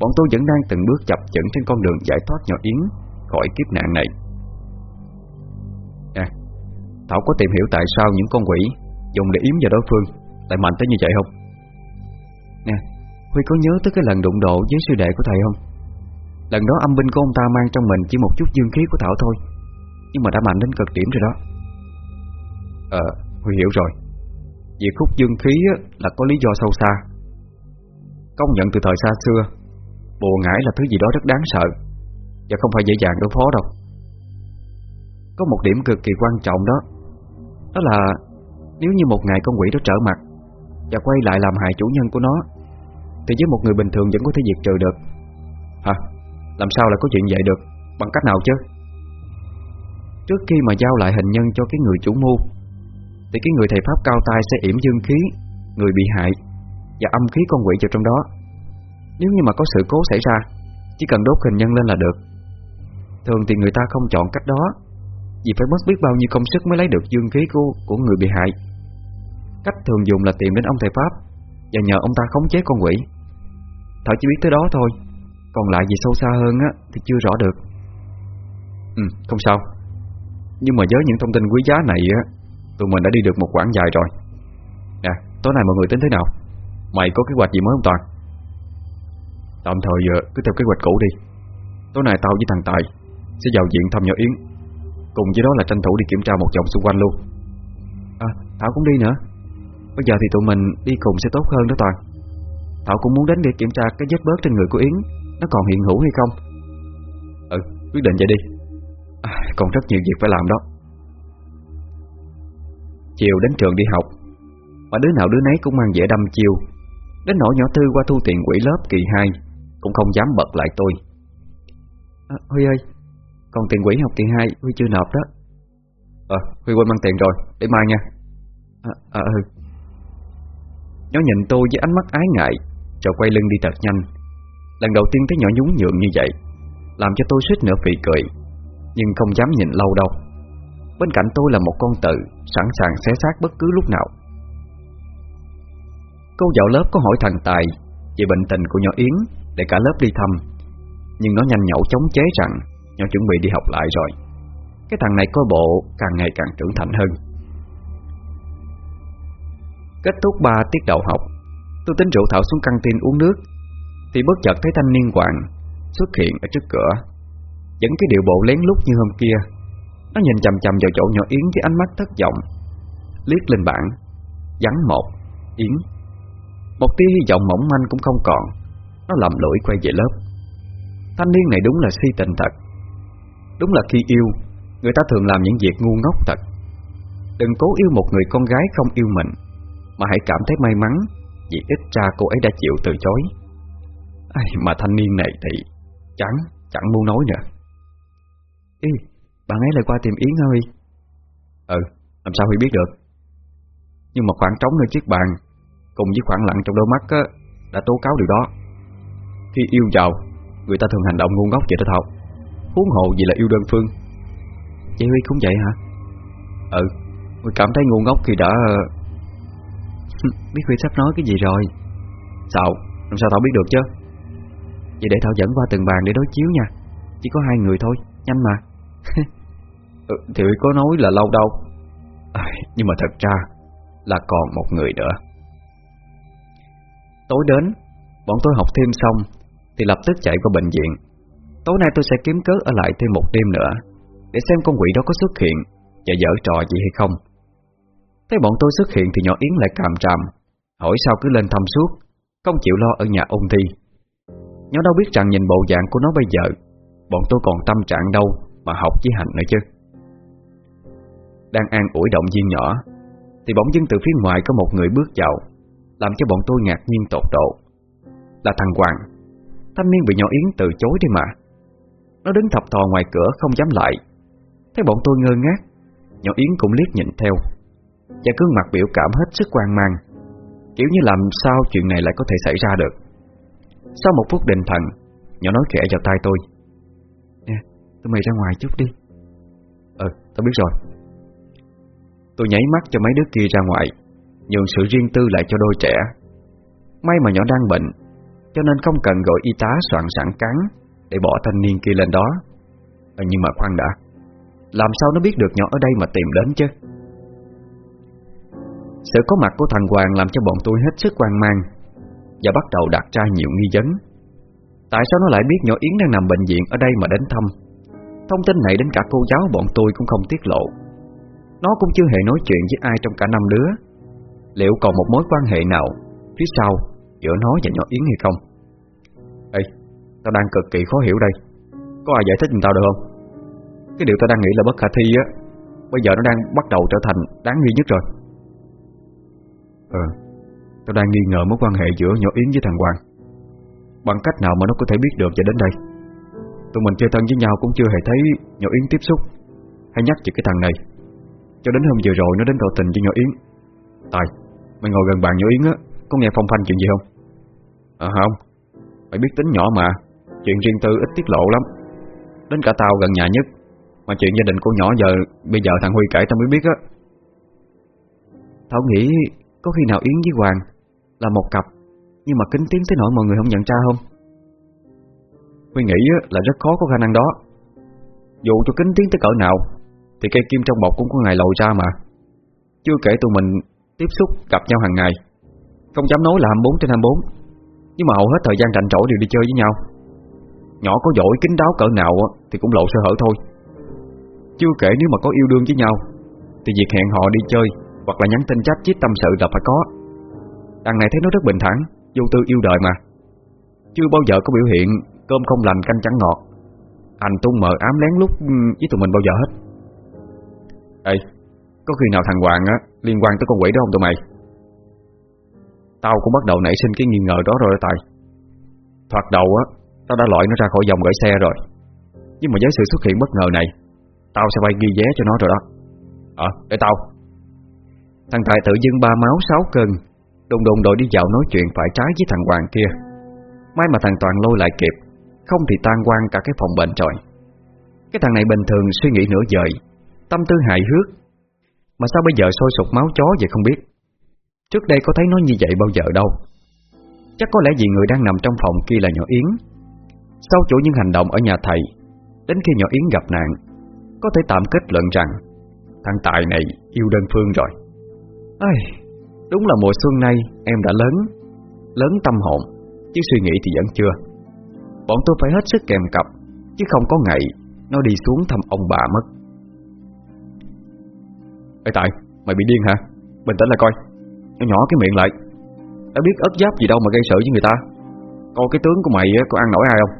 Bọn tôi vẫn đang từng bước chập chững Trên con đường giải thoát nhỏ Yến Khỏi kiếp nạn này. À Thảo có tìm hiểu tại sao những con quỷ Dùng để yếm vào đối phương Lại mạnh tới như vậy không? Nè Huy có nhớ tới cái lần đụng độ với sư đệ của thầy không? Lần đó âm binh của ông ta mang trong mình Chỉ một chút dương khí của Thảo thôi Nhưng mà đã mạnh đến cực điểm rồi đó. Ờ, Huy hiểu rồi. Việc khúc dương khí là có lý do sâu xa. Công nhận từ thời xa xưa Bùa ngải là thứ gì đó rất đáng sợ Và không phải dễ dàng đối phó đâu. Có một điểm cực kỳ quan trọng đó Đó là Nếu như một ngày con quỷ đó trở mặt Và quay lại làm hại chủ nhân của nó thì với một người bình thường vẫn có thể diệt trừ được. Hả? Làm sao lại có chuyện vậy được? Bằng cách nào chứ? Trước khi mà giao lại hình nhân cho cái người chủ mưu thì cái người thầy Pháp cao tay sẽ yểm dương khí Người bị hại Và âm khí con quỷ vào trong đó. Nếu như mà có sự cố xảy ra Chỉ cần đốt hình nhân lên là được. Thường thì người ta không chọn cách đó Vì phải mất biết bao nhiêu công sức Mới lấy được dương khí của, của người bị hại. Cách thường dùng là tìm đến ông thầy Pháp Và nhờ ông ta khống chế con quỷ. Thảo chỉ biết tới đó thôi. Còn lại gì sâu xa hơn á Thì chưa rõ được. Ừ không sao. Nhưng mà với những thông tin quý giá này á Tụi mình đã đi được một quãng dài rồi. Nè, tối nay mọi người tính thế nào? Mày có kế hoạch gì mới không Toàn? Tạm thời giờ cứ theo kế hoạch cũ đi. Tối nay tao với thằng Tài Sẽ vào diện thăm nhỏ Yến. Cùng với đó là tranh thủ đi kiểm tra một vòng xung quanh luôn. À, Thảo cũng đi nữa. Bây giờ thì tụi mình đi cùng sẽ tốt hơn đó Toàn. Thảo cũng muốn đến để kiểm tra cái vết bớt trên người của Yến. Nó còn hiện hữu hay không? Ừ, quyết định vậy đi. À, Còn rất nhiều việc phải làm đó. Chiều đến trường đi học Mà đứa nào đứa nấy cũng mang vẻ đâm chiêu. Đến nỗi nhỏ Tư qua thu tiền quỹ lớp kỳ 2 Cũng không dám bật lại tôi. À, Huy ơi. Còn tiền quỹ học kỳ 2 Huy chưa nộp đó. Ờ, Huy quên mang tiền rồi, để mai nha. À, à ừ. Nó nhìn tôi với ánh mắt ái ngại rồi quay lưng đi thật nhanh. Lần đầu tiên thấy nhỏ nhún nhượng như vậy, Làm cho tôi suýt nửa phì cười, Nhưng không dám nhìn lâu đâu. Bên cạnh tôi là một con tự Sẵn sàng xé xác bất cứ lúc nào. Cô dạo lớp có hỏi thằng Tài Về bệnh tình của nhỏ Yến Để cả lớp đi thăm, Nhưng nó nhanh nhậu chống chế rằng Nhỏ chuẩn bị đi học lại rồi. Cái thằng này coi bộ càng ngày càng trưởng thành hơn. Kết thúc 3 tiết đầu học Tôi tính rượu Thảo xuống căng tin uống nước. Thì bất chợt thấy thanh niên Hoàng Xuất hiện ở trước cửa. Vẫn cái điệu bộ lén lút như hôm kia. Nó nhìn chầm chầm vào chỗ nhỏ Yến với ánh mắt thất vọng. Liếc lên bảng. Vắng một. Yến. Một tia hy vọng mỏng manh cũng không còn. Nó lầm lỗi quay về lớp. Thanh niên này đúng là si tình thật. Đúng là khi yêu, Người ta thường làm những việc ngu ngốc thật. Đừng cố yêu một người con gái không yêu mình, Mà hãy cảm thấy may mắn vì ít ra cô ấy đã chịu từ chối. Ai, Mà thanh niên này thì Chẳng, chẳng muốn nói nữa. Ý, bạn ấy lại qua tìm Yến hả Huy Ừ Làm sao Huy biết được? Nhưng mà khoảng trống nơi chiếc bàn Cùng với khoảng lặng trong đôi mắt á, Đã tố cáo điều đó. Khi yêu giàu Người ta thường hành động ngu ngốc vậy đó Thảo. Huống hồ gì là yêu đơn phương. Vậy Huy cũng vậy hả? Ừ Huy cảm thấy ngu ngốc khi đã Biết Huy sắp nói cái gì rồi. Sao? Làm sao Thảo biết được chứ? Vậy để Thảo dẫn qua từng bàn để đối chiếu nha. Chỉ có hai người thôi Nhanh mà. Ừ, Thì Huy có nói là lâu đâu. À, Nhưng mà thật ra Là còn một người nữa. Tối đến Bọn tôi học thêm xong Thì lập tức chạy qua bệnh viện. Tối nay tôi sẽ kiếm cớ ở lại thêm một đêm nữa Để xem con quỷ đó có xuất hiện Và dở trò gì hay không Thấy bọn tôi xuất hiện thì nhỏ Yến lại càm tràm, Hỏi sao cứ lên thăm suốt, Không chịu lo ở nhà ôn Thi. Nhỏ đâu biết rằng nhìn bộ dạng của nó bây giờ, Bọn tôi còn tâm trạng đâu Mà học với hành nữa chứ. Đang an ủi động viên nhỏ, Thì bỗng dưng từ phía ngoài có một người bước vào, Làm cho bọn tôi ngạc nhiên tột độ. Là thằng Hoàng, Thanh niên bị nhỏ Yến từ chối đi mà. Nó đứng thập thò ngoài cửa không dám lại. Thấy bọn tôi ngơ ngác, Nhỏ Yến cũng liếc nhìn theo. Và gương mặt biểu cảm hết sức quan mang Kiểu như làm sao chuyện này lại có thể xảy ra được. Sau một phút định thần Nhỏ nói khẽ vào tay tôi. Nè, tụi mày ra ngoài chút đi. Ừ, tao biết rồi. Tôi nháy mắt cho mấy đứa kia ra ngoài Nhường sự riêng tư lại cho đôi trẻ. May mà nhỏ đang bệnh Cho nên không cần gọi y tá soạn sẵn cắn Để bỏ thanh niên kia lên đó. À, Nhưng mà khoan đã Làm sao nó biết được nhỏ ở đây mà tìm đến chứ sự có mặt của thằng Hoàng làm cho bọn tôi hết sức quan mang Và bắt đầu đặt ra nhiều nghi vấn. Tại sao nó lại biết nhỏ Yến đang nằm bệnh viện ở đây mà đến thăm? Thông tin này đến cả cô giáo bọn tôi cũng không tiết lộ. Nó cũng chưa hề nói chuyện với ai trong cả năm đứa. Liệu còn một mối quan hệ nào Phía sau giữa nó và nhỏ Yến hay không? Ê, Tao đang cực kỳ khó hiểu đây. Có ai giải thích giùm tao được không? Cái điều tao đang nghĩ là bất khả thi á. Bây giờ nó đang bắt đầu trở thành đáng nghi nhất rồi ờ, Tao đang nghi ngờ mối quan hệ giữa nhỏ Yến với thằng Hoàng. Bằng cách nào mà nó có thể biết được và đến đây? Tụi mình chơi thân với nhau cũng chưa hề thấy nhỏ Yến tiếp xúc. Hay nhắc về cái thằng này. Cho đến hôm vừa rồi nó đến tỏ tình với nhỏ Yến. Tài Mày ngồi gần bàn nhỏ Yến á Có nghe phong phanh chuyện gì không? À không. Mày biết tính nhỏ mà. Chuyện riêng tư ít tiết lộ lắm. Đến cả tao gần nhà nhất. Mà chuyện gia đình của nhỏ giờ Bây giờ thằng Huy kể tao mới biết á. Tao nghĩ có khi nào Yến với Hoàng Là một cặp, Nhưng mà kính tiếng tới nỗi mọi người không nhận ra không? Huy nghĩ là rất khó có khả năng đó. Dù cho kính tiếng tới cỡ nào, Thì cây kim trong bọc cũng có ngày lộ ra mà. Chưa kể tụi mình Tiếp xúc, gặp nhau hàng ngày. Không dám nói là 24 trên 24 Nhưng mà hầu hết thời gian rảnh rỗi đều đi chơi với nhau. Nhỏ có giỏi kính đáo cỡ nào Thì cũng lộ sơ hở thôi. Chưa kể nếu mà có yêu đương với nhau, Thì việc hẹn họ đi chơi hoặc là nhắn tin chat chít tâm sự là phải có. Đằng này thấy nó rất bình thản Vô tư yêu đời mà. Chưa bao giờ có biểu hiện Cơm không lành canh chẳng ngọt. Hành tung mờ ám lén lúc ừ, với tụi mình bao giờ hết. Ê Có khi nào thằng Hoàng á Liên quan tới con quỷ đó không tụi mày? Tao cũng bắt đầu nảy sinh cái nghi ngờ đó rồi đó Tài. Thoạt đầu á Tao đã loại nó ra khỏi dòng gửi xe rồi. Nhưng mà với sự xuất hiện bất ngờ này Tao sẽ phải ghi vé cho nó rồi đó. Ờ, để tao. Thằng Tài tự dưng ba máu sáu cơn, Đùng đùng đội đi dạo nói chuyện phải trái với thằng Hoàng kia. May mà thằng Toàn lôi lại kịp Không thì tan quan cả cái phòng bệnh rồi Cái thằng này bình thường suy nghĩ nửa dời Tâm tư hại hước. Mà sao bây giờ sôi sục máu chó vậy không biết? Trước đây có thấy nó như vậy bao giờ đâu. Chắc có lẽ vì người đang nằm trong phòng kia là nhỏ Yến. Sau chỗ những hành động ở nhà thầy Đến khi nhỏ Yến gặp nạn Có thể tạm kết luận rằng Thằng Tài này yêu đơn phương rồi. Ai, Đúng là mùa xuân nay em đã lớn. Lớn tâm hồn Chứ suy nghĩ thì vẫn chưa. Bọn tôi phải hết sức kèm cặp Chứ không có ngày Nó đi xuống thăm ông bà mất. Ê Tài Mày bị điên hả? Bình tĩnh lại coi. Nhỏ nhỏ cái miệng lại. Đã biết ớt giáp gì đâu mà gây sự với người ta. Coi cái tướng của mày có ăn nổi ai không?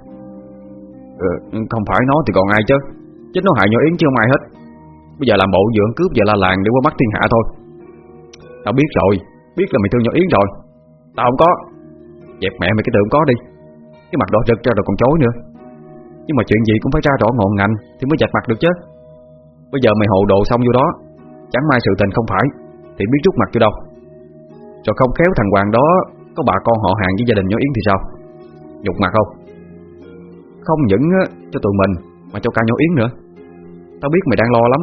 Ừ, Không phải nó thì còn ai chứ. Chết nó hại nhỏ Yến chứ không ai hết. Bây giờ làm bộ dưỡng cướp và la làng để qua mắt thiên hạ thôi. Tao biết rồi, Biết là mày thương nhỏ Yến rồi. Tao không có. Dẹp mẹ mày cái tưởng có đi. Cái mặt đỏ rực ra rồi còn chối nữa. Nhưng mà chuyện gì cũng phải ra rõ ngọn ngành Thì mới dẹp mặt được chứ. Bây giờ mày hồ đồ xong vô đó, Chẳng may sự tình không phải, Thì biết rút mặt vô đâu. Rồi không khéo thằng Hoàng đó Có bà con họ hàng với gia đình nhỏ Yến thì sao? Nhục mặt không? Không những cho tụi mình, Mà cho cả nhỏ Yến nữa. Tao biết mày đang lo lắm.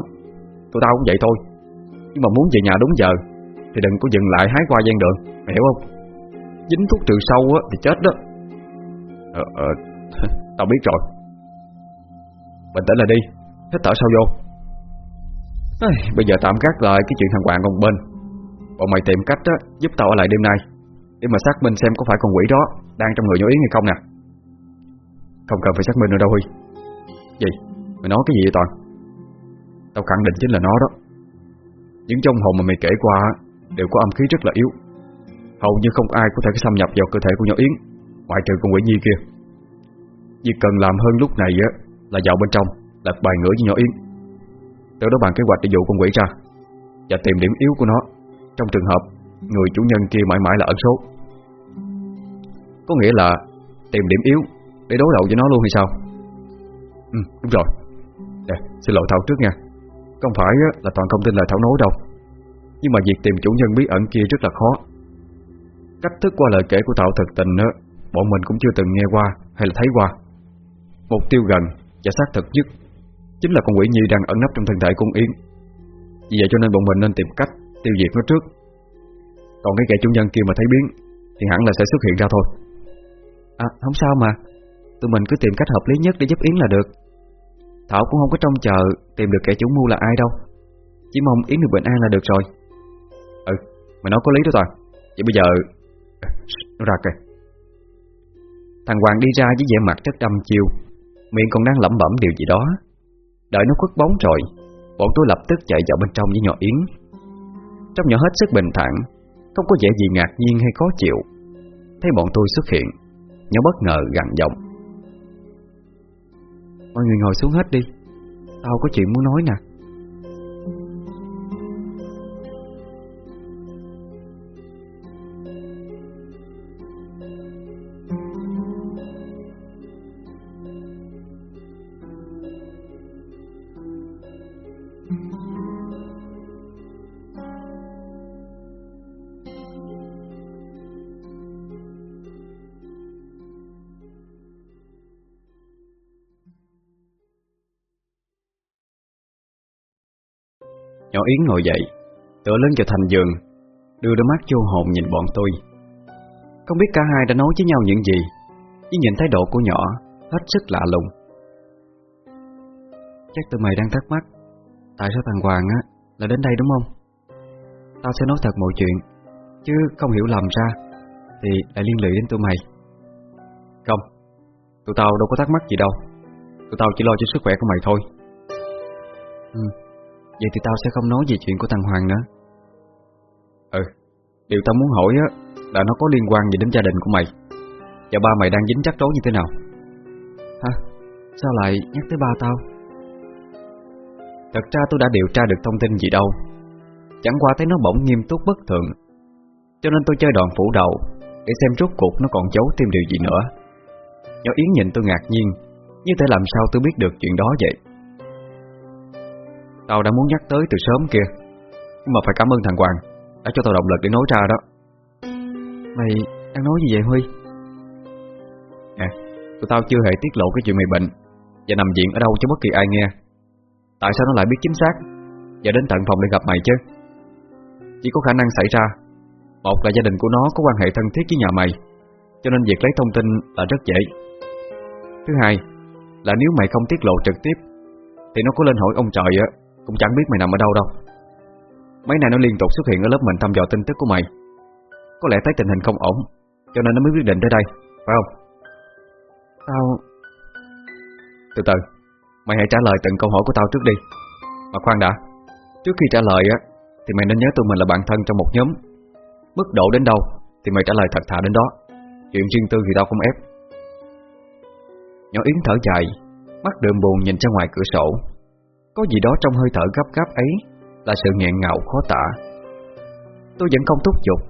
Tụi tao cũng vậy thôi. Nhưng mà muốn về nhà đúng giờ thì đừng có dừng lại hái qua gian đường Mày hiểu không? Dính thuốc trừ sâu á thì chết đó. Ờ, ờ Tao biết rồi. Bình tĩnh là đi Hít thở sâu vô. À, Bây giờ tạm gác lại cái chuyện thằng Hoàng còn bên. Bọn mày tìm cách á, giúp tao ở lại đêm nay Để mà xác minh xem có phải con quỷ đó Đang trong người nhỏ Yến hay không nè. Không cần phải xác minh nữa đâu Huy. Gì? Mày nói cái gì vậy Toàn? Tao khẳng định chính là nó đó. Những trong hồn mà mày kể qua Đều có âm khí rất là yếu. Hầu như không ai có thể xâm nhập vào cơ thể của nhỏ Yến, Ngoại trừ con quỷ nhi kia. Việc cần làm hơn lúc này á, Là vào bên trong Lật bài ngửa với nhỏ Yến. Từ đó bàn kế hoạch để dụ con quỷ ra, Và tìm điểm yếu của nó. Trong trường hợp Người chủ nhân kia mãi mãi là ẩn số. Có nghĩa là Tìm điểm yếu Để đối đầu với nó luôn hay sao? Ừ đúng rồi. Nè xin lỗi Thảo trước nha. Không phải là toàn không tin lời Thảo nói đâu. Nhưng mà việc tìm chủ nhân bí ẩn kia rất là khó. Cách thức qua lời kể của Thảo thật tình đó, Bọn mình cũng chưa từng nghe qua Hay là thấy qua. Mục tiêu gần và xác thực nhất Chính là con quỷ nhi đang ẩn nấp trong thân thể con Yến. Vì vậy cho nên bọn mình nên tìm cách Tiêu diệt nó trước. Còn cái kẻ chủ nhân kia mà thấy biến Thì hẳn là sẽ xuất hiện ra thôi. À không sao mà. Tụi mình cứ tìm cách hợp lý nhất để giúp Yến là được. Thảo cũng không có trông chờ Tìm được kẻ chủ mưu là ai đâu. Chỉ mong Yến được bình an là được rồi mày nói có lý đó Toàn Vậy bây giờ Nó ra kìa. Thằng Hoàng đi ra với vẻ mặt rất đâm chiêu. Miệng còn đang lẩm bẩm điều gì đó. Đợi nó khuất bóng rồi, Bọn tôi lập tức chạy vào bên trong với nhỏ Yến. Trong nhỏ hết sức bình thản, Không có vẻ gì ngạc nhiên hay khó chịu. Thấy bọn tôi xuất hiện, Nhỏ bất ngờ gằn giọng. Mọi người ngồi xuống hết đi, Tao có chuyện muốn nói nè. Nhỏ Yến ngồi dậy, Tựa lưng vào thành giường, Đưa đôi mắt vô hồn nhìn bọn tôi. Không biết cả hai đã nói với nhau những gì chỉ nhìn thái độ của nhỏ, Hết sức lạ lùng. Chắc tụi mày đang thắc mắc, Tại sao thằng Hoàng á Là đến đây đúng không? Tao sẽ nói thật mọi chuyện, Chứ không hiểu lầm ra, Thì lại liên lụy đến tụi mày. Không, Tụi tao đâu có thắc mắc gì đâu, Tụi tao chỉ lo cho sức khỏe của mày thôi. Ừ. Vậy thì tao sẽ không nói về chuyện của thằng Hoàng nữa. Ừ Điều tao muốn hỏi á Là nó có liên quan gì đến gia đình của mày? Và ba mày đang dính chắc rối như thế nào? Hả? Sao lại nhắc tới ba tao? Thật ra tôi đã điều tra được thông tin gì đâu. Chẳng qua thấy nó bỗng nghiêm túc bất thường. Cho nên tôi chơi đoạn phủ đầu Để xem rốt cuộc nó còn giấu thêm điều gì nữa. Nhỏ Yến nhìn tôi ngạc nhiên Như thể làm sao tôi biết được chuyện đó vậy Tao đã muốn nhắc tới từ sớm kia Nhưng mà phải cảm ơn thằng Hoàng Đã cho tao động lực để nói ra đó. Mày đang nói gì vậy Huy? Nè Tụi tao chưa hề tiết lộ cái chuyện mày bệnh Và nằm viện ở đâu cho bất kỳ ai nghe. Tại sao nó lại biết chính xác Và đến tận phòng để gặp mày chứ? Chỉ có khả năng xảy ra Một là gia đình của nó có quan hệ thân thiết với nhà mày Cho nên việc lấy thông tin là rất dễ. Thứ hai Là nếu mày không tiết lộ trực tiếp Thì nó có lên hỏi ông trời á cũng chẳng biết mày nằm ở đâu đâu. Mấy này nó liên tục xuất hiện ở lớp mình thăm dò tin tức của mày. Có lẽ thấy tình hình không ổn Cho nên nó mới quyết định tới đây Phải không? Tao Từ từ Mày hãy trả lời từng câu hỏi của tao trước đi. Mà khoan đã Trước khi trả lời á Thì mày nên nhớ tụi mình là bạn thân trong một nhóm. Mức độ đến đâu Thì mày trả lời thật thà đến đó. Chuyện riêng tư thì tao không ép. Nhỏ Yến thở dài Mắt đượm buồn nhìn ra ngoài cửa sổ có gì đó trong hơi thở gấp gáp ấy Là sự nghẹn ngào khó tả. Tôi vẫn không thúc giục,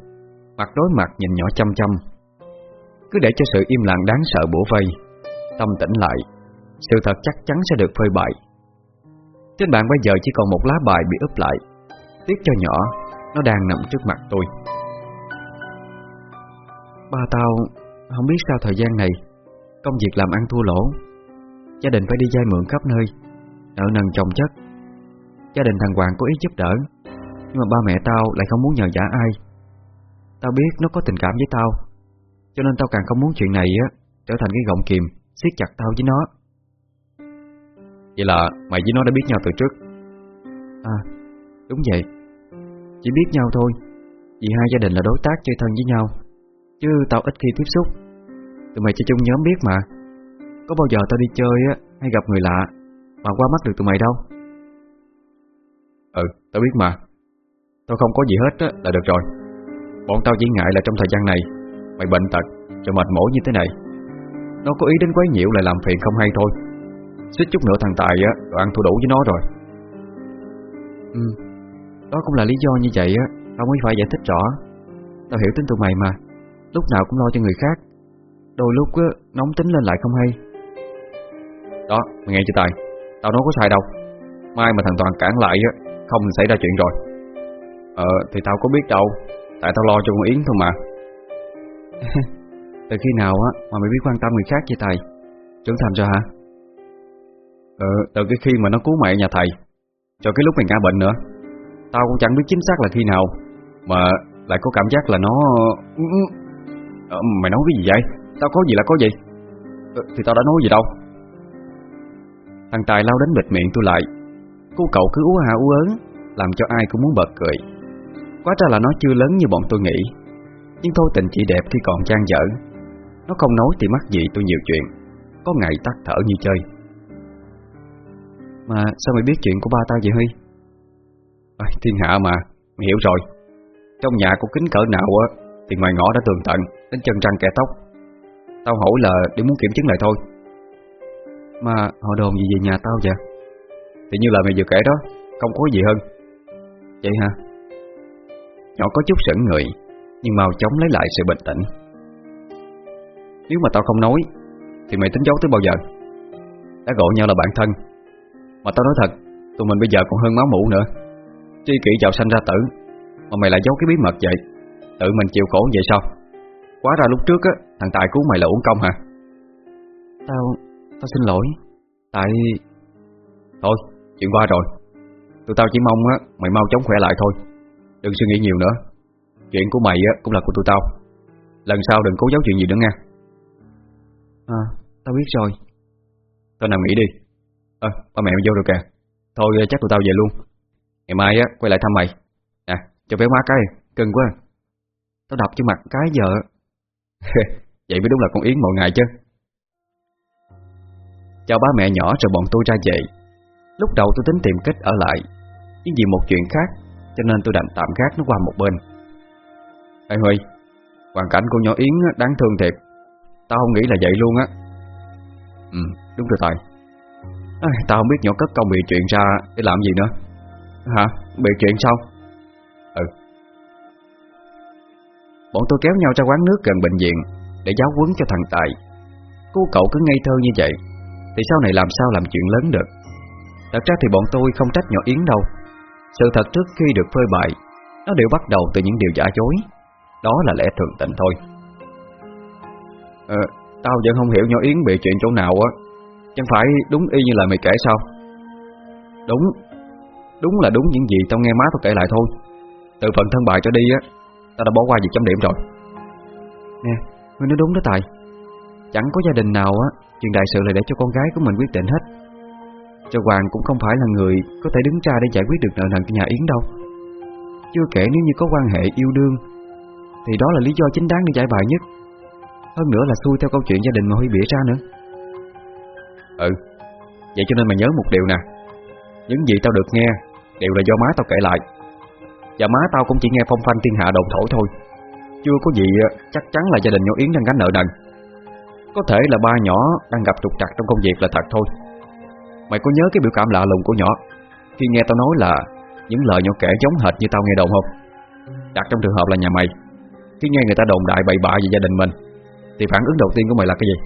Mặt đối mặt nhìn nhỏ chăm chăm. Cứ để cho sự im lặng đáng sợ bổ vây, Tâm tỉnh lại, Sự thật chắc chắn sẽ được phơi bại Trên bàn bây giờ chỉ còn một lá bài bị ướp lại, Tiếc cho nhỏ, Nó đang nằm trước mặt tôi. Ba tao Không biết sao thời gian này, Công việc làm ăn thua lỗ, Gia đình phải đi vay mượn khắp nơi. Nợ nần chồng chất. Gia đình thằng Hoàng có ý giúp đỡ Nhưng mà ba mẹ tao lại không muốn nhờ giả ai. Tao biết nó có tình cảm với tao Cho nên tao càng không muốn chuyện này á Trở thành cái gọng kìm siết chặt tao với nó. Vậy là mày với nó đã biết nhau từ trước. À đúng vậy. Chỉ biết nhau thôi Vì hai gia đình là đối tác chơi thân với nhau Chứ tao ít khi tiếp xúc. Tụi mày chơi chung nhóm biết mà. Có bao giờ tao đi chơi á Hay gặp người lạ Mà qua mắt được tụi mày đâu? Ừ tao biết mà. Tao không có gì hết á là được rồi. Bọn tao chỉ ngại là trong thời gian này Mày bệnh tật cho mệt mỏi như thế này. Nó có ý đến quấy nhiễu lại làm phiền không hay thôi. Xích chút nữa thằng Tài á Rồi ăn thua đủ với nó rồi. Ừ. Đó cũng là lý do như vậy á Tao mới phải giải thích rõ. Tao hiểu tính tụi mày mà. Lúc nào cũng lo cho người khác. Đôi lúc á, nóng tính lên lại không hay. Đó, mày nghe chưa Tài Tao nói có sai đâu. Mai mà thằng Toàn cản lại á Không xảy ra chuyện rồi. Ờ, thì tao có biết đâu. Tại tao lo cho con Yến thôi mà. Từ khi nào á mà mày biết quan tâm người khác vậy thầy? Trưởng thành rồi hả? Ờ, từ cái khi mà nó cứu mẹ nhà thầy Cho cái lúc mày ngã bệnh nữa Tao cũng chẳng biết chính xác là khi nào Mà lại có cảm giác là nó ừ, ừ. ờ, Mày nói cái gì vậy? Tao có gì là có gì? Ờ, Thì tao đã nói gì đâu? Thằng Tài lao đến bịt miệng tôi lại. Cô cậu cứ ú hà ú ớn Làm cho ai cũng muốn bật cười. Quá ra là nó chưa lớn như bọn tôi nghĩ. Nhưng thôi tình chỉ đẹp khi còn trang dở. Nó không nói thì mắc gì tôi nhiều chuyện. Có ngày tắt thở như chơi. Mà sao mày biết chuyện của ba tao vậy Huy? À, Thiên hạ mà Mày hiểu rồi. Trong nhà có kính cỡ nào á Thì ngoài ngõ đã tường tận Đến chân răng kẻ tóc. Tao hỏi là để muốn kiểm chứng lại thôi. Mà họ đồn gì về nhà tao vậy? Thì như là mày vừa kể đó, Không có gì hơn. Vậy hả? Nhỏ có chút sững người, Nhưng mau chóng lấy lại sự bình tĩnh. Nếu mà tao không nói, Thì mày tính giấu tới bao giờ? Đã gọi nhau là bạn thân. Mà tao nói thật, Tụi mình bây giờ còn hơn máu mũ nữa. Tri kỷ giàu sanh ra tử, Mà mày lại giấu cái bí mật vậy? Tự mình chịu khổ vậy sao? Quá ra lúc trước á, Thằng Tài cứu mày là uổng công hả? Tao Tao xin lỗi. Tại Thôi chuyện qua rồi? Tụi tao chỉ mong á Mày mau chóng khỏe lại thôi. Đừng suy nghĩ nhiều nữa. Chuyện của mày á cũng là của tụi tao. Lần sau đừng cố giấu chuyện gì nữa nha. À tao biết rồi. Tao nằm nghỉ đi. Ờ ba mẹ mày vô rồi kìa. Thôi chắc tụi tao về luôn. Ngày mai á quay lại thăm mày. Nè cho béo má cái. Cưng quá. Tao đập cho mặt cái giờ Vậy mới đúng là con Yến mọi ngày chứ Chào ba mẹ nhỏ rồi bọn tôi ra về. Lúc đầu tôi tính tìm kết ở lại Nhưng vì một chuyện khác Cho nên tôi đành tạm gác nó qua một bên. Ê Huy Hoàn cảnh của nhỏ Yến đáng thương thiệt. Tao không nghĩ là vậy luôn á. Ừ đúng rồi thầy. À, Tao không biết nhỏ cất công bị chuyện ra Để làm gì nữa. Hả? Bị chuyện sao? Ừ. Bọn tôi kéo nhau ra quán nước gần bệnh viện Để giáo huấn cho thằng Tài. Cô cậu cứ ngây thơ như vậy. Thì sau này làm sao làm chuyện lớn được? Thật ra thì bọn tôi không trách nhỏ Yến đâu. Sự thật trước khi được phơi bại Nó đều bắt đầu từ những điều giả dối. Đó là lẽ thường tình thôi. Ờ, tao vẫn không hiểu nhỏ Yến bị chuyện chỗ nào á. Chẳng phải đúng y như là mày kể sao? Đúng. Đúng là đúng những gì tao nghe má tao kể lại thôi. Từ phần thân bài cho đi á Tao đã bỏ qua việc chấm điểm rồi. Nè, Huy nói đúng đó Tài. Chẳng có gia đình nào á Chuyện đại sự là để cho con gái của mình quyết định hết. Cho Hoàng cũng không phải là người Có thể đứng ra để giải quyết được nợ nần của nhà Yến đâu. Chưa kể nếu như có quan hệ yêu đương, Thì đó là lý do chính đáng để giải bài nhất. Hơn nữa là xui theo câu chuyện gia đình mà Huy bịa ra nữa. Ừ Vậy cho nên mày nhớ một điều nè. Những gì tao được nghe Đều là do má tao kể lại. Và má tao cũng chỉ nghe phong phanh thiên hạ đồn thổi thôi. Chưa có gì ờ, chắc chắn là gia đình nhỏ Yến đang gánh nợ nần. Có thể là ba nhỏ đang gặp trục trặc trong công việc là thật thôi. Mày có nhớ cái biểu cảm lạ lùng của nhỏ Khi nghe tao nói là Những lời nhỏ kể giống hệt như tao nghe đồn không? Đặt trong trường hợp là nhà mày Khi nghe người ta đồn đại bậy bạ về gia đình mình Thì phản ứng đầu tiên của mày là cái gì?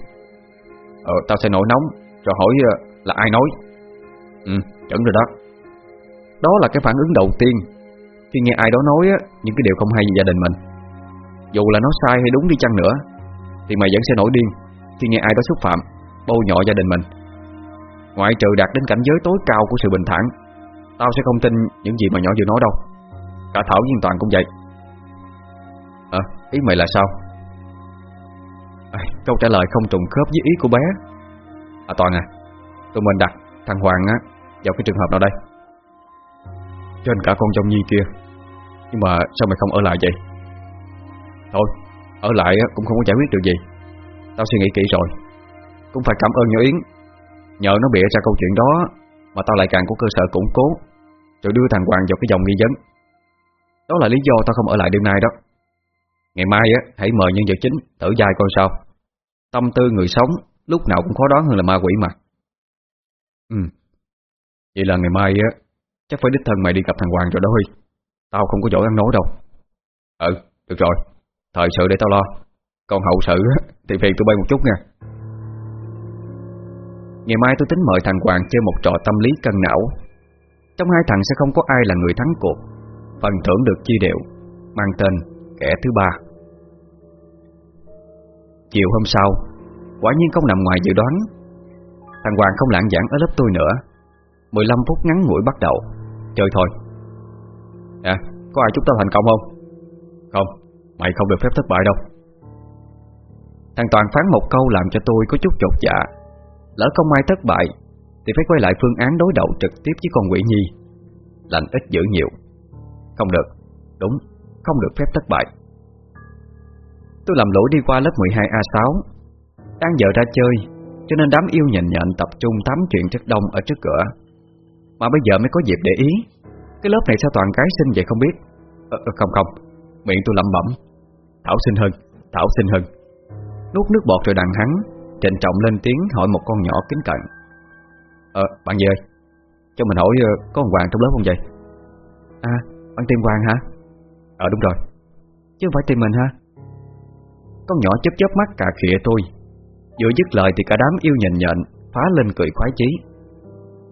Ờ tao sẽ nổi nóng Rồi hỏi ờ, là ai nói? Ừ chuẩn rồi đó. Đó là cái phản ứng đầu tiên Khi nghe ai đó nói á, những cái điều không hay về gia đình mình. Dù là nó sai hay đúng đi chăng nữa Thì mày vẫn sẽ nổi điên. Khi nghe ai đó xúc phạm Bôi nhọ gia đình mình. Ngoại trừ đạt đến cảnh giới tối cao của sự bình thản Tao sẽ không tin những gì mà nhỏ vừa nói đâu. Cả Thảo với Toàn cũng vậy. À ý mày là sao? À, Câu trả lời không trùng khớp với ý của bé. À Toàn à Tụi mình đặt thằng Hoàng á Vào cái trường hợp nào đây? Trên cả con trong nhi kia. Nhưng mà sao mày không ở lại vậy? Thôi Ở lại cũng không có giải quyết được gì. Tao suy nghĩ kỹ rồi. Cũng phải cảm ơn nhỏ Yến. Nhờ nó bịa ra câu chuyện đó Mà tao lại càng có cơ sở củng cố Rồi đưa thằng Hoàng vào cái dòng nghi vấn. Đó là lý do tao không ở lại đêm nay đó. Ngày mai á hãy mời nhân vật chính Thử dài coi sao. Tâm tư người sống Lúc nào cũng khó đoán hơn là ma quỷ mà. Ừ Vậy là ngày mai á Chắc phải đích thân mày đi gặp thằng Hoàng rồi đó Huy. Tao không có giỏi ăn nói đâu. Ừ, được rồi. Thời sự để tao lo. Còn hậu sự thì phiền tụi bay một chút nha. Ngày mai tôi tính mời thằng Hoàng chơi một trò tâm lý cân não. Trong hai thằng sẽ không có ai là người thắng cuộc. Phần thưởng được chia đều, Mang tên kẻ thứ ba. Chiều hôm sau, Quả nhiên không nằm ngoài dự đoán. Thằng Hoàng không lãng giảng ở lớp tôi nữa. 15 phút ngắn ngủi bắt đầu. Chơi thôi. À có ai chúc tao thành công không? Không, Mày không được phép thất bại đâu. Thằng Toàn phán một câu làm cho tôi có chút chột dạ. Lỡ không ai thất bại Thì phải quay lại phương án đối đầu trực tiếp với con quỷ nhi. Lành ít dữ nhiều. Không được. Đúng. Không được phép thất bại. Tôi làm lỗi đi qua lớp 12A6 Đang giờ ra chơi Cho nên đám yêu nhìn nhện tập trung tám chuyện rất đông ở trước cửa. Mà bây giờ mới có dịp để ý. Cái lớp này sao toàn cái xinh vậy không biết? Ờ, ờ Không không. Miệng tôi lẩm bẩm. Thảo xinh hơn. Thảo xinh hơn. Nuốt nước bọt rồi đằng hắn Trịnh trọng lên tiếng hỏi một con nhỏ kính cận. Ờ bạn gì ơi Cho mình hỏi ờ, có con Hoàng trong lớp không vậy? À bạn tìm Hoàng hả? Ờ đúng rồi. Chứ không phải tìm mình hả? Con nhỏ chớp chớp mắt cả khịa tôi. Vừa dứt lời thì cả đám yêu nhện nhện Phá lên cười khoái chí.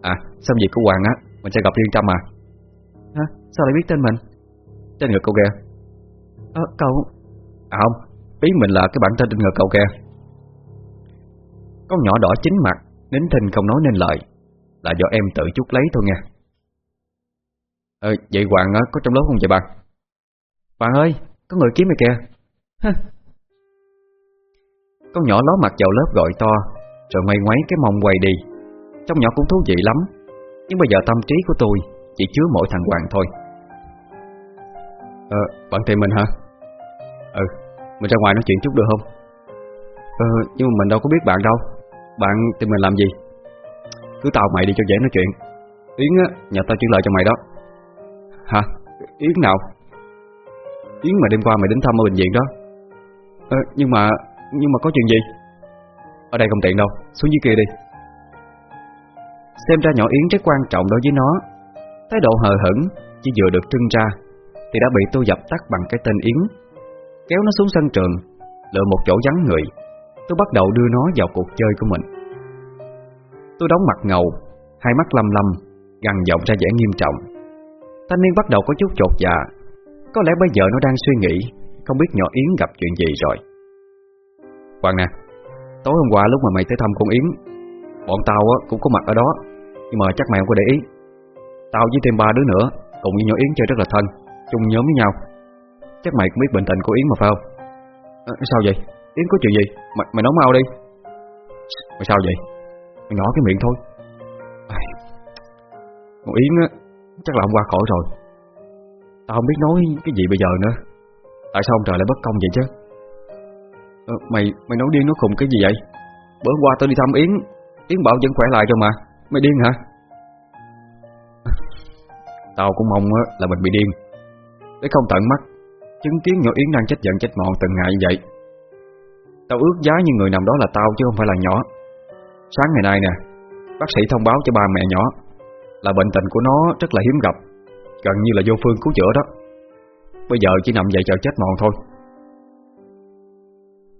À xong việc của Hoàng á Mình sẽ gặp Liên Trâm à. Hả? Sao lại biết tên mình? Trên ngực cậu kìa. Ờ cậu. À không Ý mình là cái bản tên trên ngực cậu kìa. Con nhỏ đỏ chính mặt Nín thinh không nói nên lời. Là do em tự chút lấy thôi nha Ờ vậy Hoàng á, có trong lớp không vậy bạn Hoàng ơi Có người kiếm mày kìa. Con nhỏ ló mặt vào lớp gọi to Rồi ngoay ngoáy cái mông quay đi. Trong nhỏ cũng thú vị lắm Nhưng bây giờ tâm trí của tôi Chỉ chứa mỗi thằng Hoàng thôi. Ờ bạn tìm mình hả? Ừ Mình ra ngoài nói chuyện chút được không? Ờ nhưng mà mình đâu có biết bạn đâu. Bạn tìm mình làm gì? Cứ tao mày đi cho dễ nói chuyện. Yến á Nhà tao chuyển lời cho mày đó. Hả? Yến nào? Yến mà đêm qua mày đến thăm ở bệnh viện đó. Ờ nhưng mà Nhưng mà có chuyện gì? Ở đây không tiện đâu Xuống dưới kia đi. Xem ra nhỏ Yến rất quan trọng đối với nó. Thái độ hờ hững Chỉ vừa được trưng ra Thì đã bị tôi dập tắt bằng cái tên Yến Kéo nó xuống sân trường Lựa một chỗ vắng người. Tôi bắt đầu đưa nó vào cuộc chơi của mình. Tôi đóng mặt ngầu, Hai mắt lăm lăm, Gằn giọng ra vẻ nghiêm trọng. Thanh niên bắt đầu có chút chột dạ. Có lẽ bây giờ nó đang suy nghĩ, Không biết nhỏ Yến gặp chuyện gì rồi. Hoàng nè, Tối hôm qua lúc mà mày tới thăm con Yến, Bọn tao cũng có mặt ở đó, Nhưng mà chắc mày không có để ý. Tao với thêm ba đứa nữa, Cùng với nhỏ Yến chơi rất là thân, Chung nhóm với nhau. Chắc mày cũng biết bệnh tình của Yến mà phải không? À, Sao vậy? Yến có chuyện gì? Mày, mày nói mau đi. Mày sao vậy? Mày nhỏ cái miệng thôi. À, Con Yến á Chắc là hôm qua khỏi rồi. Tao không biết nói cái gì bây giờ nữa. Tại sao ông trời lại bất công vậy chứ? À, Mày mày nói điên nó khùng cái gì vậy? Bữa hôm qua tao đi thăm Yến Yến bảo vẫn khỏe lại cho mà. Mày điên hả? Tao cũng mong là mình bị điên. Để không tận mắt Chứng kiến nhỏ Yến đang chết giận chết mòn từng ngày vậy. Tao ước giá như người nằm đó là tao chứ không phải là nhỏ. Sáng ngày nay nè, Bác sĩ thông báo cho ba mẹ nhỏ Là bệnh tình của nó rất là hiếm gặp, Gần như là vô phương cứu chữa đó. Bây giờ chỉ nằm dậy chờ chết mòn thôi.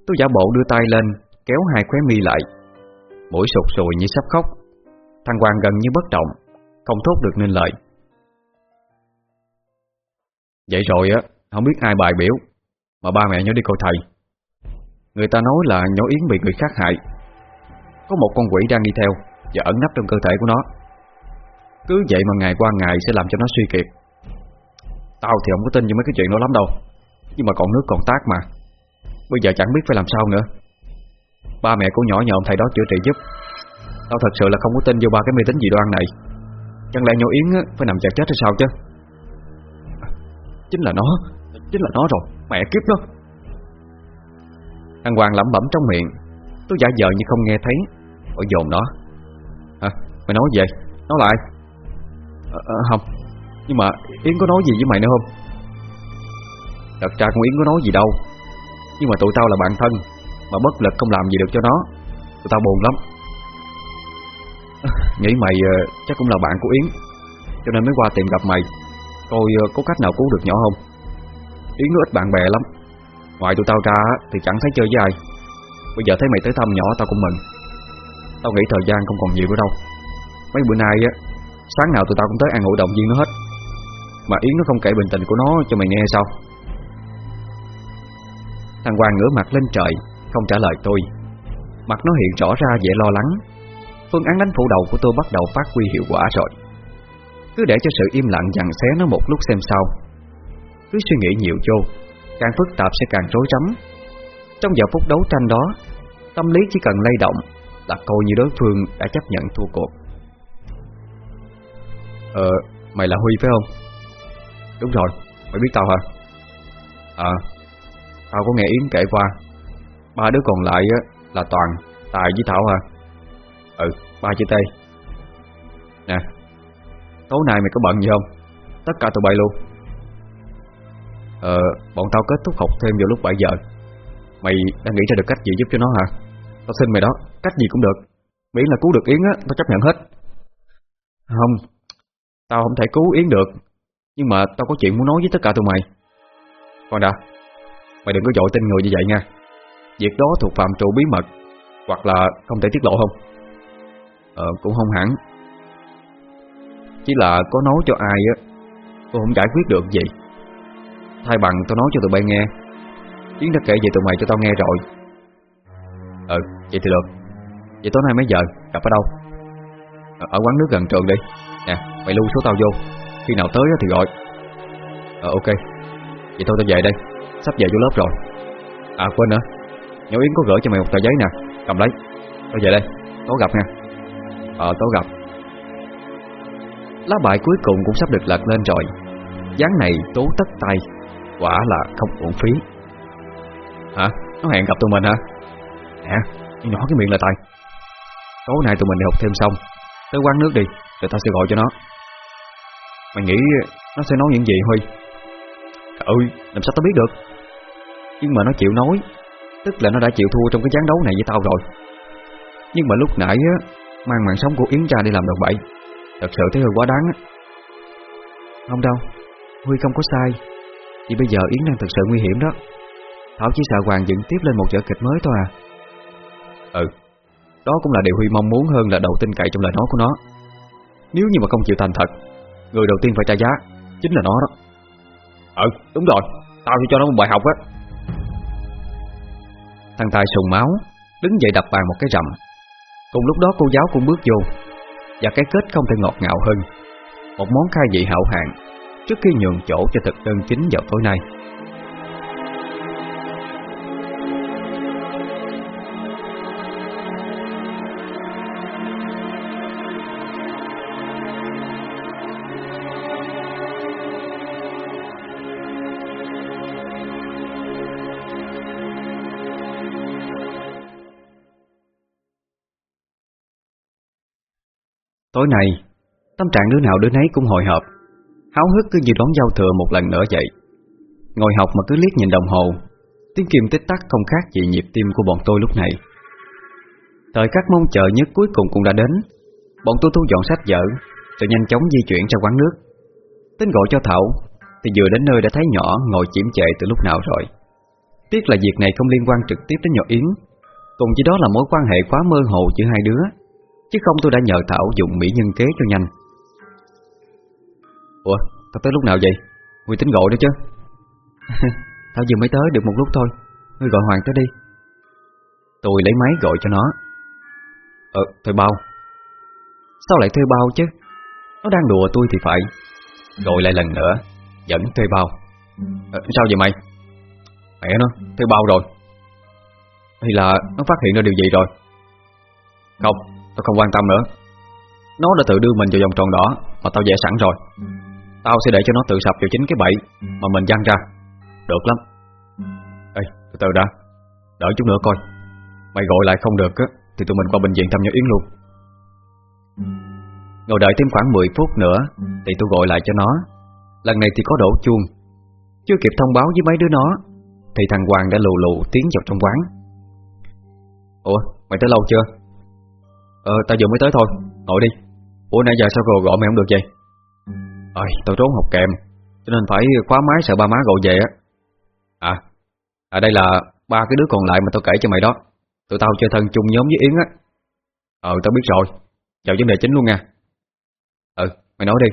Tôi giả bộ đưa tay lên, Kéo hai khóe mi lại. Mũi sụt sùi như sắp khóc. Thằng Hoàng gần như bất động, Không thốt được nên lời. Vậy rồi á không biết ai bài biểu, Mà ba mẹ nhớ đi coi thầy. Người ta nói là nhỏ Yến bị người khác hại. Có một con quỷ đang đi theo Và ẩn nấp trong cơ thể của nó. Cứ vậy mà ngày qua ngày sẽ làm cho nó suy kiệt. Tao thì không có tin như mấy cái chuyện đó lắm đâu, Nhưng mà còn nước còn tác mà. Bây giờ chẳng biết phải làm sao nữa. Ba mẹ của nhỏ nhờ ông thầy đó chữa trị giúp. Tao thật sự là không có tin vô ba cái mê tín dị đoan này. Chẳng lẽ nhỏ Yến phải nằm chờ chết hay sao chứ? Chính là nó. Chính là nó rồi Mẹ kiếp nó. Thằng Hoàng lẩm bẩm trong miệng Tôi giả vờ như không nghe thấy. Ở dồn nó. Hả? Mày nói gì vậy? Nói lại. À, à, Không. Nhưng mà Yến có nói gì với mày nữa không? Thật ra con Yến có nói gì đâu. Nhưng mà tụi tao là bạn thân Mà bất lực không làm gì được cho nó. Tụi tao buồn lắm. Nghĩ mày ờ, chắc cũng là bạn của Yến Cho nên mới qua tìm gặp mày. Coi có cách nào cứu được nhỏ không? Yến nó ít bạn bè lắm. Ngoài tụi tao ra thì chẳng thấy chơi với ai. Bây giờ thấy mày tới thăm nhỏ tao cũng mừng. Tao nghĩ thời gian không còn nhiều nữa đâu. Mấy bữa nay á, Sáng nào tụi tao cũng tới ăn ngủ động viên nó hết. Mà Yến nó không kể bình tình của nó cho mày nghe sao? Thằng Hoàng ngửa mặt lên trời, Không trả lời tôi. Mặt nó hiện rõ ra vẻ lo lắng. Phương án đánh phủ đầu của tôi bắt đầu phát huy hiệu quả rồi. Cứ để cho sự im lặng dằn xé nó một lúc xem sao. Cứ suy nghĩ nhiều vô Càng phức tạp sẽ càng rối rắm Trong giờ phút đấu tranh đó Tâm lý chỉ cần lay động Là coi như đối phương đã chấp nhận thua cuộc Ờ, mày là Huy phải không? Đúng rồi, mày biết tao hả? À, tao có nghe Yến kể qua Ba đứa còn lại là Toàn, Tài với Thảo hả? Ừ, ba chữ tây Nè, tối nay mày có bận gì không? Tất cả tụi bay luôn Ờ, bọn tao kết thúc học thêm vào lúc 7 giờ. Mày đã nghĩ ra được cách gì giúp cho nó hả? Tao xin mày đó, cách gì cũng được. Miễn là cứu được Yến á, tao chấp nhận hết. Không, tao không thể cứu Yến được. Nhưng mà tao có chuyện muốn nói với tất cả tụi mày. Con đã Mày đừng có dội tin người như vậy nha. Việc đó thuộc phạm trù bí mật Hoặc là không thể tiết lộ không? Ờ cũng không hẳn. Chỉ là có nói cho ai á Tôi không giải quyết được gì. Thay bằng tôi nói cho tụi bay nghe. Yến đã kể về tụi mày cho tao nghe rồi. Ừ vậy thì được. Vậy tối nay mấy giờ? Gặp ở đâu? Ở, ở quán nước gần trường đi. Nè mày lưu số tao vô. Khi nào tới thì gọi. Ờ ok. Vậy thôi tao về đây. Sắp về vô lớp rồi. À quên nữa. Nhỏ Yến có gửi cho mày một tờ giấy nè Cầm lấy. Tao về đây. Tối gặp nha. Ờ tối gặp. Lá bài cuối cùng cũng sắp được lật lên rồi. Dáng này tố tất tay Quả là không uổng phí. Hả? Nó hẹn gặp tụi mình hả? Nè, nhỏ cái miệng là tài. Tối nay tụi mình đi học thêm xong. Tới quán nước đi, rồi tao sẽ gọi cho nó. Mày nghĩ nó sẽ nói những gì Huy? Ừ, làm sao tao biết được? Nhưng mà nó chịu nói Tức là nó đã chịu thua trong cái chán đấu này với tao rồi. Nhưng mà lúc nãy á Mang mạng sống của Yến ra đi làm đồng bậy Thật sự thấy hơi quá đáng á. Không đâu Huy không có sai. Vì bây giờ Yến đang thực sự nguy hiểm đó. Thảo chỉ sợ Hoàng dựng tiếp lên một vở kịch mới thôi à. Ừ Đó cũng là điều Huy mong muốn hơn là đầu tin cậy trong lời nói của nó. Nếu như mà không chịu thành thật, Người đầu tiên phải trả giá Chính là nó đó. Ừ đúng rồi, Tao sẽ cho nó một bài học á. Thằng Tài sùng máu, Đứng dậy đập bàn một cái rầm. Cùng lúc đó cô giáo cũng bước vô, Và cái kết không thể ngọt ngào hơn. Một món khai vị hảo hạng. Trước khi nhường chỗ cho thực đơn chính vào tối nay. Tối nay, tâm trạng đứa nào đứa nấy cũng hồi hộp. Háo hức cứ như đón giao thừa một lần nữa vậy. Ngồi học mà cứ liếc nhìn đồng hồ, Tiếng kim tích tắc không khác gì nhịp tim của bọn tôi lúc này. Thời khắc mong chờ nhất cuối cùng cũng đã đến. Bọn tôi thu dọn sách vở, Rồi nhanh chóng di chuyển ra quán nước. Tính gọi cho Thảo, Thì vừa đến nơi đã thấy nhỏ ngồi chiếm chệ từ lúc nào rồi. Tiếc là việc này không liên quan trực tiếp đến nhỏ Yến. Cùng chỉ đó là mối quan hệ quá mơ hồ giữa hai đứa. Chứ không tôi đã nhờ Thảo dùng mỹ nhân kế cho nhanh. Ủa, tao tới lúc nào vậy? Ngươi tính gọi nữa chứ. Tao vừa mới tới được một lúc thôi Ngươi gọi Hoàng tới đi. Tôi lấy máy gọi cho nó. Ờ, thuê bao. Sao lại thuê bao chứ? Nó đang đùa tôi thì phải. Gọi lại lần nữa Vẫn thuê bao. Ờ, Sao vậy mày? Mẹ nó, thuê bao rồi. Hay là nó phát hiện ra điều gì rồi? Không, tao không quan tâm nữa. Nó đã tự đưa mình vào vòng tròn đỏ Mà tao vẽ sẵn rồi Tao sẽ để cho nó tự sập vào chính cái bẫy Mà mình dăng ra. Được lắm. Ê, từ từ đã. Đợi chút nữa coi. Mày gọi lại không được á Thì tụi mình qua bệnh viện thăm nhỏ Yến luôn. Ngồi đợi thêm khoảng 10 phút nữa Thì tôi gọi lại cho nó. Lần này thì có đổ chuông. Chưa kịp thông báo với mấy đứa nó Thì thằng Hoàng đã lù lù tiến vào trong quán. Ủa mày tới lâu chưa? Ờ tao vừa mới tới thôi. Ngồi đi. Ủa nãy giờ sao rồi? Gọi mày không được vậy? Ôi, tôi trốn học kèm Cho nên phải khóa máy sợ ba má gọi về á. À À đây là ba cái đứa còn lại mà tôi kể cho mày đó. Tụi tao chơi thân chung nhóm với Yến á. Ờ tao biết rồi. Chào vấn đề chính luôn nha. Ừ mày nói đi.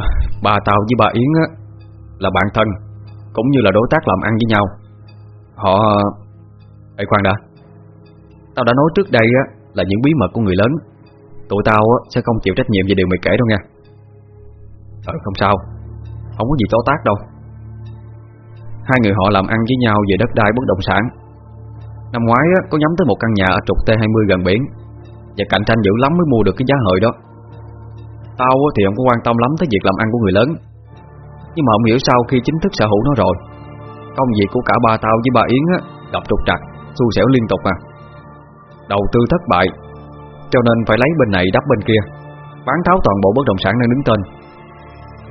À, Ba tao với ba Yến á Là bạn thân Cũng như là đối tác làm ăn với nhau. Họ Ê khoan đã. Tao đã nói trước đây á Là những bí mật của người lớn. Tụi tao á, sẽ không chịu trách nhiệm về điều mày kể đâu nha. Ờ không sao. Không có gì tố tác đâu. Hai người họ làm ăn với nhau về đất đai bất động sản. Năm ngoái á, có nhắm tới một căn nhà ở trục T20 gần biển Và cạnh tranh dữ lắm mới mua được cái giá hời đó. Tao á, thì không có quan tâm lắm tới việc làm ăn của người lớn. Nhưng mà không hiểu sao khi chính thức sở hữu nó rồi Công việc của cả ba tao với bà Yến á, gặp trục trặc, xui xẻo liên tục à. Đầu tư thất bại Cho nên phải lấy bên này đắp bên kia. Bán tháo toàn bộ bất động sản đang đứng tên.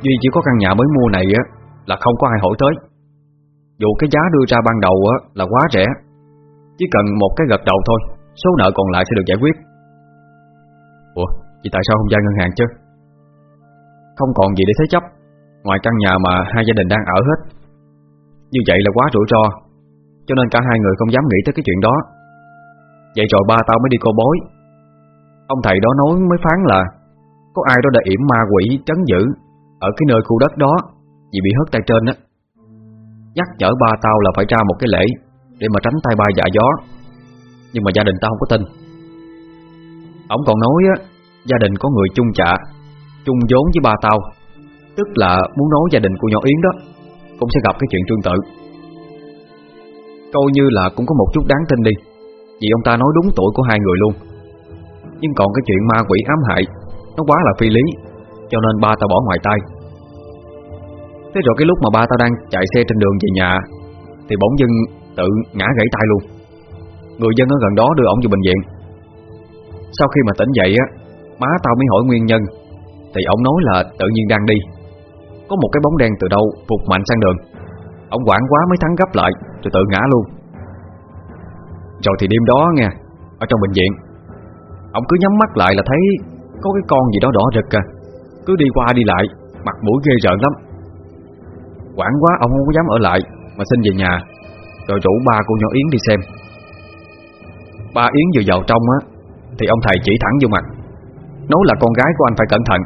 Duy chỉ có căn nhà mới mua này á, Là không có ai hỏi tới. Dù cái giá đưa ra ban đầu á, là quá rẻ, Chỉ cần một cái gật đầu thôi, Số nợ còn lại sẽ được giải quyết. Ủa Vậy tại sao không ra ngân hàng chứ? Không còn gì để thế chấp. Ngoài căn nhà mà hai gia đình đang ở hết. Như vậy là quá rủi ro, Cho nên cả hai người không dám nghĩ tới cái chuyện đó. Vậy rồi ba tao mới đi cô bối. Ông thầy đó nói mới phán là, Có ai đó đã yểm ma quỷ, trấn giữ ở cái nơi khu đất đó, Vì bị hất tay trên á. Nhắc nhở ba tao là phải ra một cái lễ Để mà tránh tay ba dạ gió. Nhưng mà gia đình tao không có tin. Ông còn nói á, Gia đình có người chung chạ Chung vốn với ba tao. Tức là muốn nói gia đình của nhỏ Yến đó, Cũng sẽ gặp cái chuyện tương tự. Coi như là cũng có một chút đáng tin đi, Vì ông ta nói đúng tuổi của hai người luôn. Nhưng còn cái chuyện ma quỷ ám hại, Nó quá là phi lý. Cho nên ba tao bỏ ngoài tay. Thế rồi cái lúc mà ba tao đang chạy xe trên đường về nhà, Thì bỗng dưng tự ngã gãy tay luôn. Người dân ở gần đó đưa ổng vào bệnh viện. Sau khi mà tỉnh dậy á, Má tao mới hỏi nguyên nhân, Thì ổng nói là tự nhiên đang đi. Có một cái bóng đen từ đâu vụt mạnh sang đường. Ông quảng quá mới thắng gấp lại, Rồi tự ngã luôn. Rồi thì đêm đó nghe, Ở trong bệnh viện Ông cứ nhắm mắt lại là thấy Có cái con gì đó đỏ rực à. Cứ đi qua đi lại, Mặt mũi ghê rợn lắm. Quảng quá, ông không có dám ở lại, Mà xin về nhà. Rồi rủ ba cô nhỏ Yến đi xem. Ba Yến vừa vào trong á, Thì ông thầy chỉ thẳng vô mặt. Nói là con gái của anh phải cẩn thận,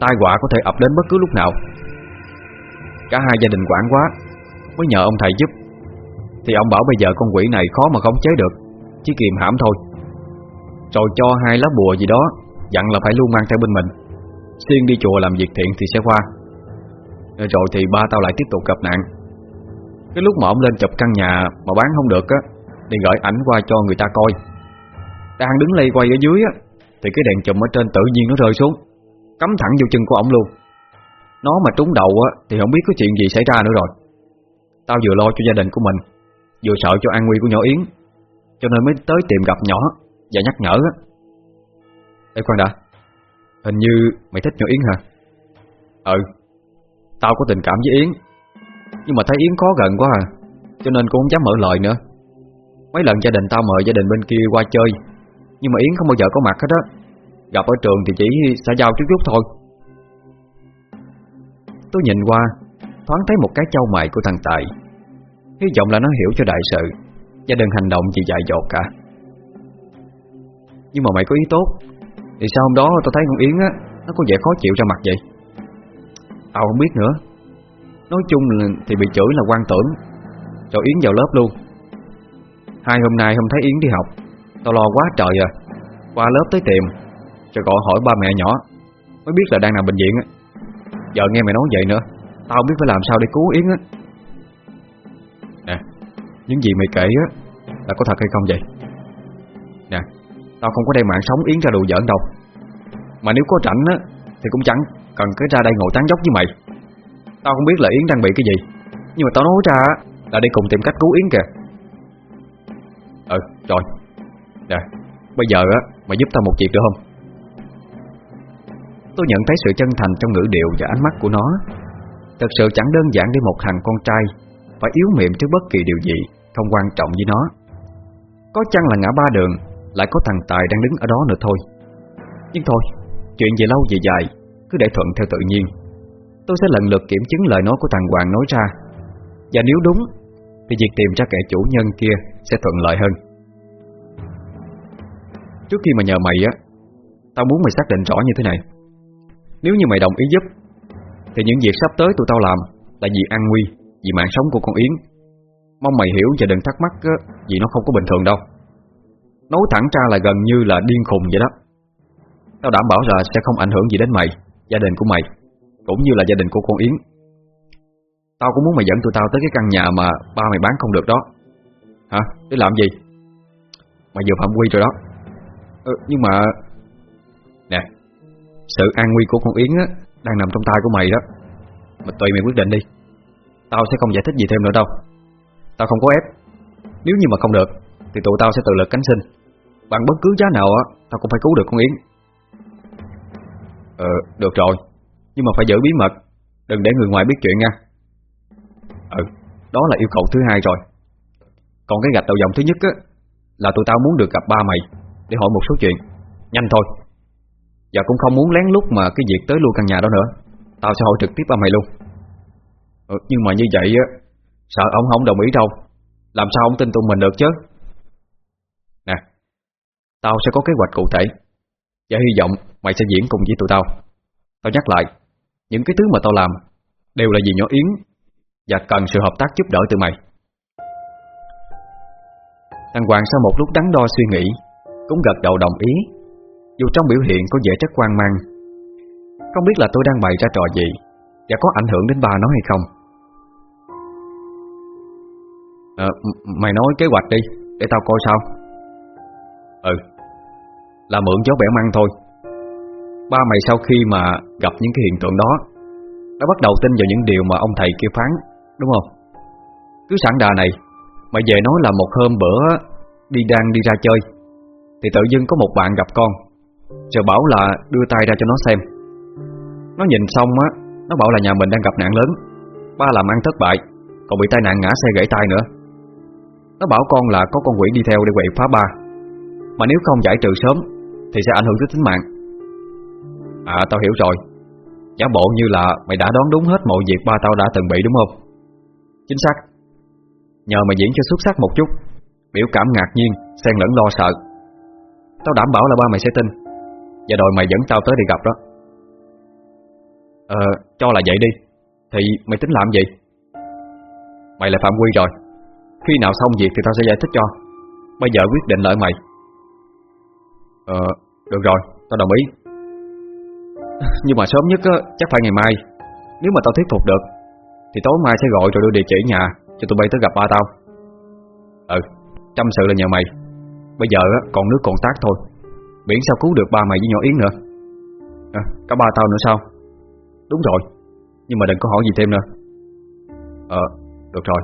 Tai họa có thể ập đến bất cứ lúc nào. Cả hai gia đình quản quá, Mới nhờ ông thầy giúp. Thì ông bảo bây giờ con quỷ này khó mà khống chế được, Chỉ kiềm hãm thôi. Rồi cho hai lá bùa gì đó, Dặn là phải luôn mang theo bên mình. Xuyên đi chùa làm việc thiện thì sẽ qua. Rồi thì ba tao lại tiếp tục gặp nạn. Cái lúc mà ông lên chụp căn nhà Mà bán không được á, Thì gửi ảnh qua cho người ta coi. Đang đứng lây quay ở dưới á, Thì cái đèn chùm ở trên tự nhiên nó rơi xuống, Cắm thẳng vô chân của ông luôn. Nó mà trúng đầu á, Thì không biết có chuyện gì xảy ra nữa rồi. Tao vừa lo cho gia đình của mình, Vừa sợ cho an nguy của nhỏ Yến, Cho nên mới tới tìm gặp nhỏ Và nhắc nhở á. Ê, khoan đã. Hình như mày thích nhỏ Yến hả? Ừ. Tao có tình cảm với Yến. Nhưng mà thấy Yến khó gần quá à. Cho nên cũng không dám mở lời nữa. Mấy lần gia đình tao mời gia đình bên kia qua chơi. Nhưng mà Yến không bao giờ có mặt hết á. Gặp ở trường thì chỉ xã giao chút chút thôi. Tôi nhìn qua, Thoáng thấy một cái châu mày của thằng Tài. Hy vọng là nó hiểu cho đại sự. Và đừng hành động gì dại dột cả. Nhưng mà mày có ý tốt. Thì sao hôm đó tao thấy con Yến á, Nó có vẻ khó chịu ra mặt vậy? Tao không biết nữa. Nói chung là thì bị chửi là quan tưởng. Cho Yến vào lớp luôn. Hai hôm nay không thấy Yến đi học. Tao lo quá trời à. Qua lớp tới tìm. Rồi gọi hỏi ba mẹ nhỏ. Mới biết là đang nằm bệnh viện á. Giờ nghe mày nói vậy nữa, Tao không biết phải làm sao để cứu Yến á. Nè, Những gì mày kể á, Là có thật hay không vậy? Tao không có đem mạng sống Yến ra đùa giỡn đâu. Mà nếu có rảnh á, Thì cũng chẳng cần cái ra đây ngồi tán dốc với mày. Tao không biết là Yến đang bị cái gì, Nhưng mà tao nói ra là đi cùng tìm cách cứu Yến kìa. Ừ rồi. Nè, Bây giờ á, Mày giúp tao một việc được không? Tôi nhận thấy sự chân thành trong ngữ điệu và ánh mắt của nó Thật sự chẳng đơn giản để một thằng con trai Phải yếu miệng trước bất kỳ điều gì Không quan trọng với nó. Có chăng là ngã ba đường lại có thằng Tài đang đứng ở đó nữa thôi. Nhưng thôi Chuyện về lâu về dài Cứ để thuận theo tự nhiên. Tôi sẽ lần lượt kiểm chứng lời nói của thằng Hoàng nói ra. Và nếu đúng Thì việc tìm ra kẻ chủ nhân kia Sẽ thuận lợi hơn. Trước khi mà nhờ mày á Tao muốn mày xác định rõ như thế này. Nếu như mày đồng ý giúp Thì những việc sắp tới tụi tao làm Là vì an nguy, vì mạng sống của con Yến. Mong mày hiểu và đừng thắc mắc Vì nó không có bình thường đâu. Nói thẳng ra là gần như là điên khùng vậy đó. Tao đảm bảo là sẽ không ảnh hưởng gì đến mày Gia đình của mày Cũng như là gia đình của con Yến. Tao cũng muốn mày dẫn tụi tao tới cái căn nhà mà Ba mày bán không được đó. Hả? Để làm gì? Mày vừa phạm quy rồi đó. Ừ, Nhưng mà Nè Sự an nguy của con Yến á Đang nằm trong tay của mày đó. Mà tùy mày quyết định đi. Tao sẽ không giải thích gì thêm nữa đâu. Tao không có ép. Nếu như mà không được Thì tụi tao sẽ tự lực cánh sinh. Bằng bất cứ giá nào á Tao cũng phải cứu được con Yến. Ờ được rồi Nhưng mà phải giữ bí mật Đừng để người ngoài biết chuyện nha. Ừ Đó là yêu cầu thứ hai rồi. Còn cái gạch đầu dòng thứ nhất á Là tụi tao muốn được gặp ba mày Để hỏi một số chuyện. Nhanh thôi. Và cũng không muốn lén lút mà cái việc tới luôn căn nhà đó nữa. Tao sẽ hỏi trực tiếp ba mày luôn. Ừ, Nhưng mà như vậy á Sợ ông không đồng ý đâu. Làm sao ông tin tụi mình được chứ Tao sẽ có kế hoạch cụ thể. Và hy vọng mày sẽ diễn cùng với tụi tao. Tao nhắc lại Những cái thứ mà tao làm Đều là vì nhỏ Yến Và cần sự hợp tác giúp đỡ từ mày. Thằng Hoàng sau một lúc đắn đo suy nghĩ Cũng gật đầu đồng ý. Dù trong biểu hiện có vẻ rất quan mang Không biết là tôi đang bày ra trò gì Và có ảnh hưởng đến ba nó hay không. À, Mày nói kế hoạch đi Để tao coi sao. Ừ. Là mượn gió bẻ măng thôi. Ba mày sau khi mà gặp những cái hiện tượng đó, Đã bắt đầu tin vào những điều mà ông thầy kia phán, Đúng không? Cứ sẵn đà này, Mày về nói là một hôm bữa Đi đang đi ra chơi, Thì tự dưng có một bạn gặp con Rồi bảo là đưa tay ra cho nó xem. Nó nhìn xong á, Nó bảo là nhà mình đang gặp nạn lớn, Ba làm ăn thất bại, Còn bị tai nạn ngã xe gãy tay nữa. Nó bảo con là có con quỷ đi theo để quậy phá ba, Mà nếu không giải trừ sớm thì sẽ ảnh hưởng tới tính mạng. À tao hiểu rồi. Giả bộ như là mày đã đoán đúng hết mọi việc ba tao đã từng bị đúng không? Chính xác. Nhờ mày diễn cho xuất sắc một chút. Biểu cảm ngạc nhiên, Xen lẫn lo sợ. Tao đảm bảo là ba mày sẽ tin. Và đòi mày dẫn tao tới đi gặp đó. Ờ cho là vậy đi. Thì mày tính làm gì? Mày là Phạm Quy rồi. Khi nào xong việc thì tao sẽ giải thích cho. Bây giờ quyết định lợi mày. Ờ được rồi Tao đồng ý. Nhưng mà sớm nhất á, chắc phải ngày mai. Nếu mà tao thuyết phục được Thì tối mai sẽ gọi rồi đưa địa chỉ nhà Cho tụi bay tới gặp ba tao. Ừ, trăm sự là nhờ mày. Bây giờ á, còn nước còn tác thôi. Miễn sao cứu được ba mày với nhỏ Yến nữa. À, Cả ba tao nữa sao? Đúng rồi Nhưng mà đừng có hỏi gì thêm nữa. Ờ, được rồi.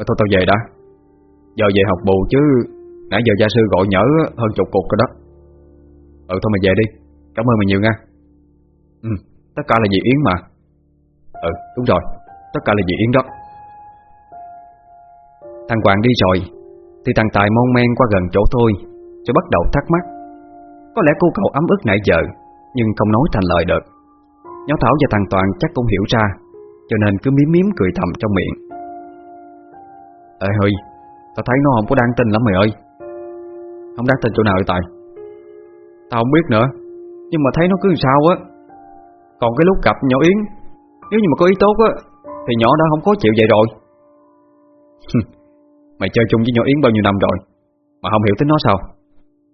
À, Thôi tao về đã. Giờ về học bù chứ Nãy giờ gia sư gọi nhỡ hơn chục cuộc rồi đó. Ừ thôi mày về đi. Cảm ơn mày nhiều nha. Ừ, tất cả là vì Yến mà. Ừ, đúng rồi. Tất cả là vì Yến đó. Thằng Hoàng đi rồi Thì thằng Tài mon men qua gần chỗ tôi Cho bắt đầu thắc mắc. Có lẽ cô cậu ấm ức nãy giờ Nhưng không nói thành lời được. Nhó Thảo và thằng Toàn chắc cũng hiểu ra Cho nên cứ miếm miếm cười thầm trong miệng. Ê Huy Tao thấy nó không có đáng tin lắm mày ơi. Không đáng tin chỗ nào vậy Tài? Tao không biết nữa. Nhưng mà thấy nó cứ sao á. Còn cái lúc gặp nhỏ Yến, Nếu như mà có ý tốt á, Thì nhỏ đã không có chịu vậy rồi. Mày chơi chung với nhỏ Yến bao nhiêu năm rồi, Mà không hiểu tính nó sao?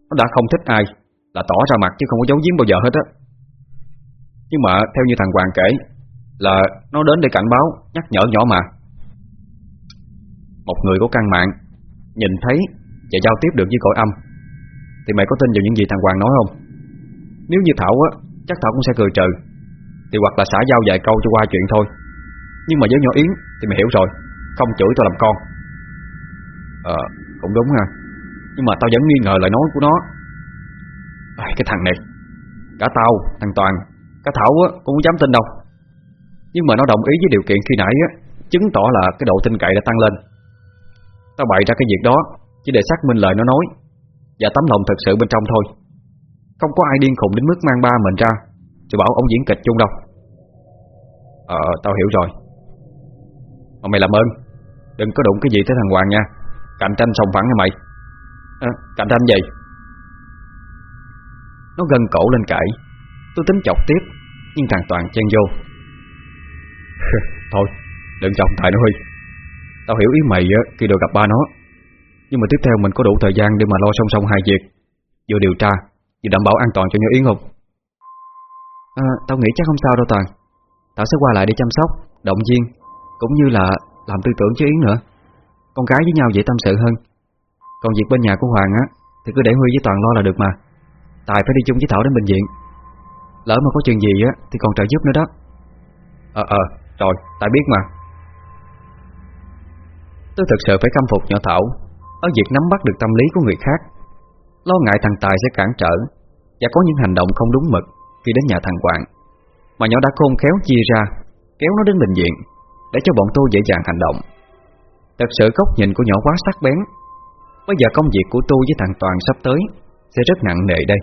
Nó đã không thích ai Là tỏ ra mặt chứ không có giấu giếm bao giờ hết á. Nhưng mà theo như thằng Hoàng kể, Là nó đến để cảnh báo, Nhắc nhở nhỏ mà. Một người có căn mạng, Nhìn thấy và giao tiếp được với cõi âm. Thì mày có tin vào những gì thằng Hoàng nói không? Nếu như Thảo á Chắc Thảo cũng sẽ cười trừ. Thì hoặc là xả giao vài câu cho qua chuyện thôi. Nhưng mà với nhỏ Yến Thì mày hiểu rồi Không chửi tao làm con. Ờ cũng đúng ha. Nhưng mà tao vẫn nghi ngờ lời nói của nó. À, Cái thằng này Cả tao, thằng Toàn Cả Thảo á, cũng không dám tin đâu. Nhưng mà nó đồng ý với điều kiện khi nãy á Chứng tỏ là cái độ tin cậy đã tăng lên. Tao bày ra cái việc đó Chỉ để xác minh lời nó nói. Và tấm lòng thật sự bên trong thôi. Không có ai điên khùng đến mức mang ba mình ra Chứ bảo ông diễn kịch chung đâu. Ờ, tao hiểu rồi. Mà mày làm ơn Đừng có đụng cái gì tới thằng Hoàng nha. Cạnh tranh sòng phẳng nha mày. À, Cạnh tranh gì? Nó gân cổ lên cãi. Tôi tính chọc tiếp Nhưng thằng Toàn chen vô. Thôi đừng chọc thầy nó Huy. Tao hiểu ý mày khi được gặp ba nó. Nhưng mà tiếp theo mình có đủ thời gian Để mà lo song song hai việc. Vừa điều tra Vừa đảm bảo an toàn cho Nhớ Yến không à, Tao nghĩ chắc không sao đâu Toàn. Tao sẽ qua lại để chăm sóc, động viên Cũng như là làm tư tưởng cho Yến nữa. Con gái với nhau dễ tâm sự hơn. Còn việc bên nhà của Hoàng á Thì cứ để Huy với Toàn lo là được mà. Tài phải đi chung với Thảo đến bệnh viện. Lỡ mà có chuyện gì á Thì còn trợ giúp nữa đó. Ờ ờ rồi Tài biết mà. Tôi thực sự phải khâm phục nhỏ Thảo ở việc nắm bắt được tâm lý của người khác, Lo ngại thằng Tài sẽ cản trở Và có những hành động không đúng mực Khi đến nhà thằng Quảng. Mà nhỏ đã khôn khéo chia ra, Kéo nó đến bệnh viện Để cho bọn tôi dễ dàng hành động. Thật sự góc nhìn của nhỏ quá sắc bén. Bây giờ công việc của tôi với thằng Toàn sắp tới Sẽ rất nặng nề đây.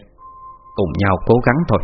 Cùng nhau cố gắng thôi.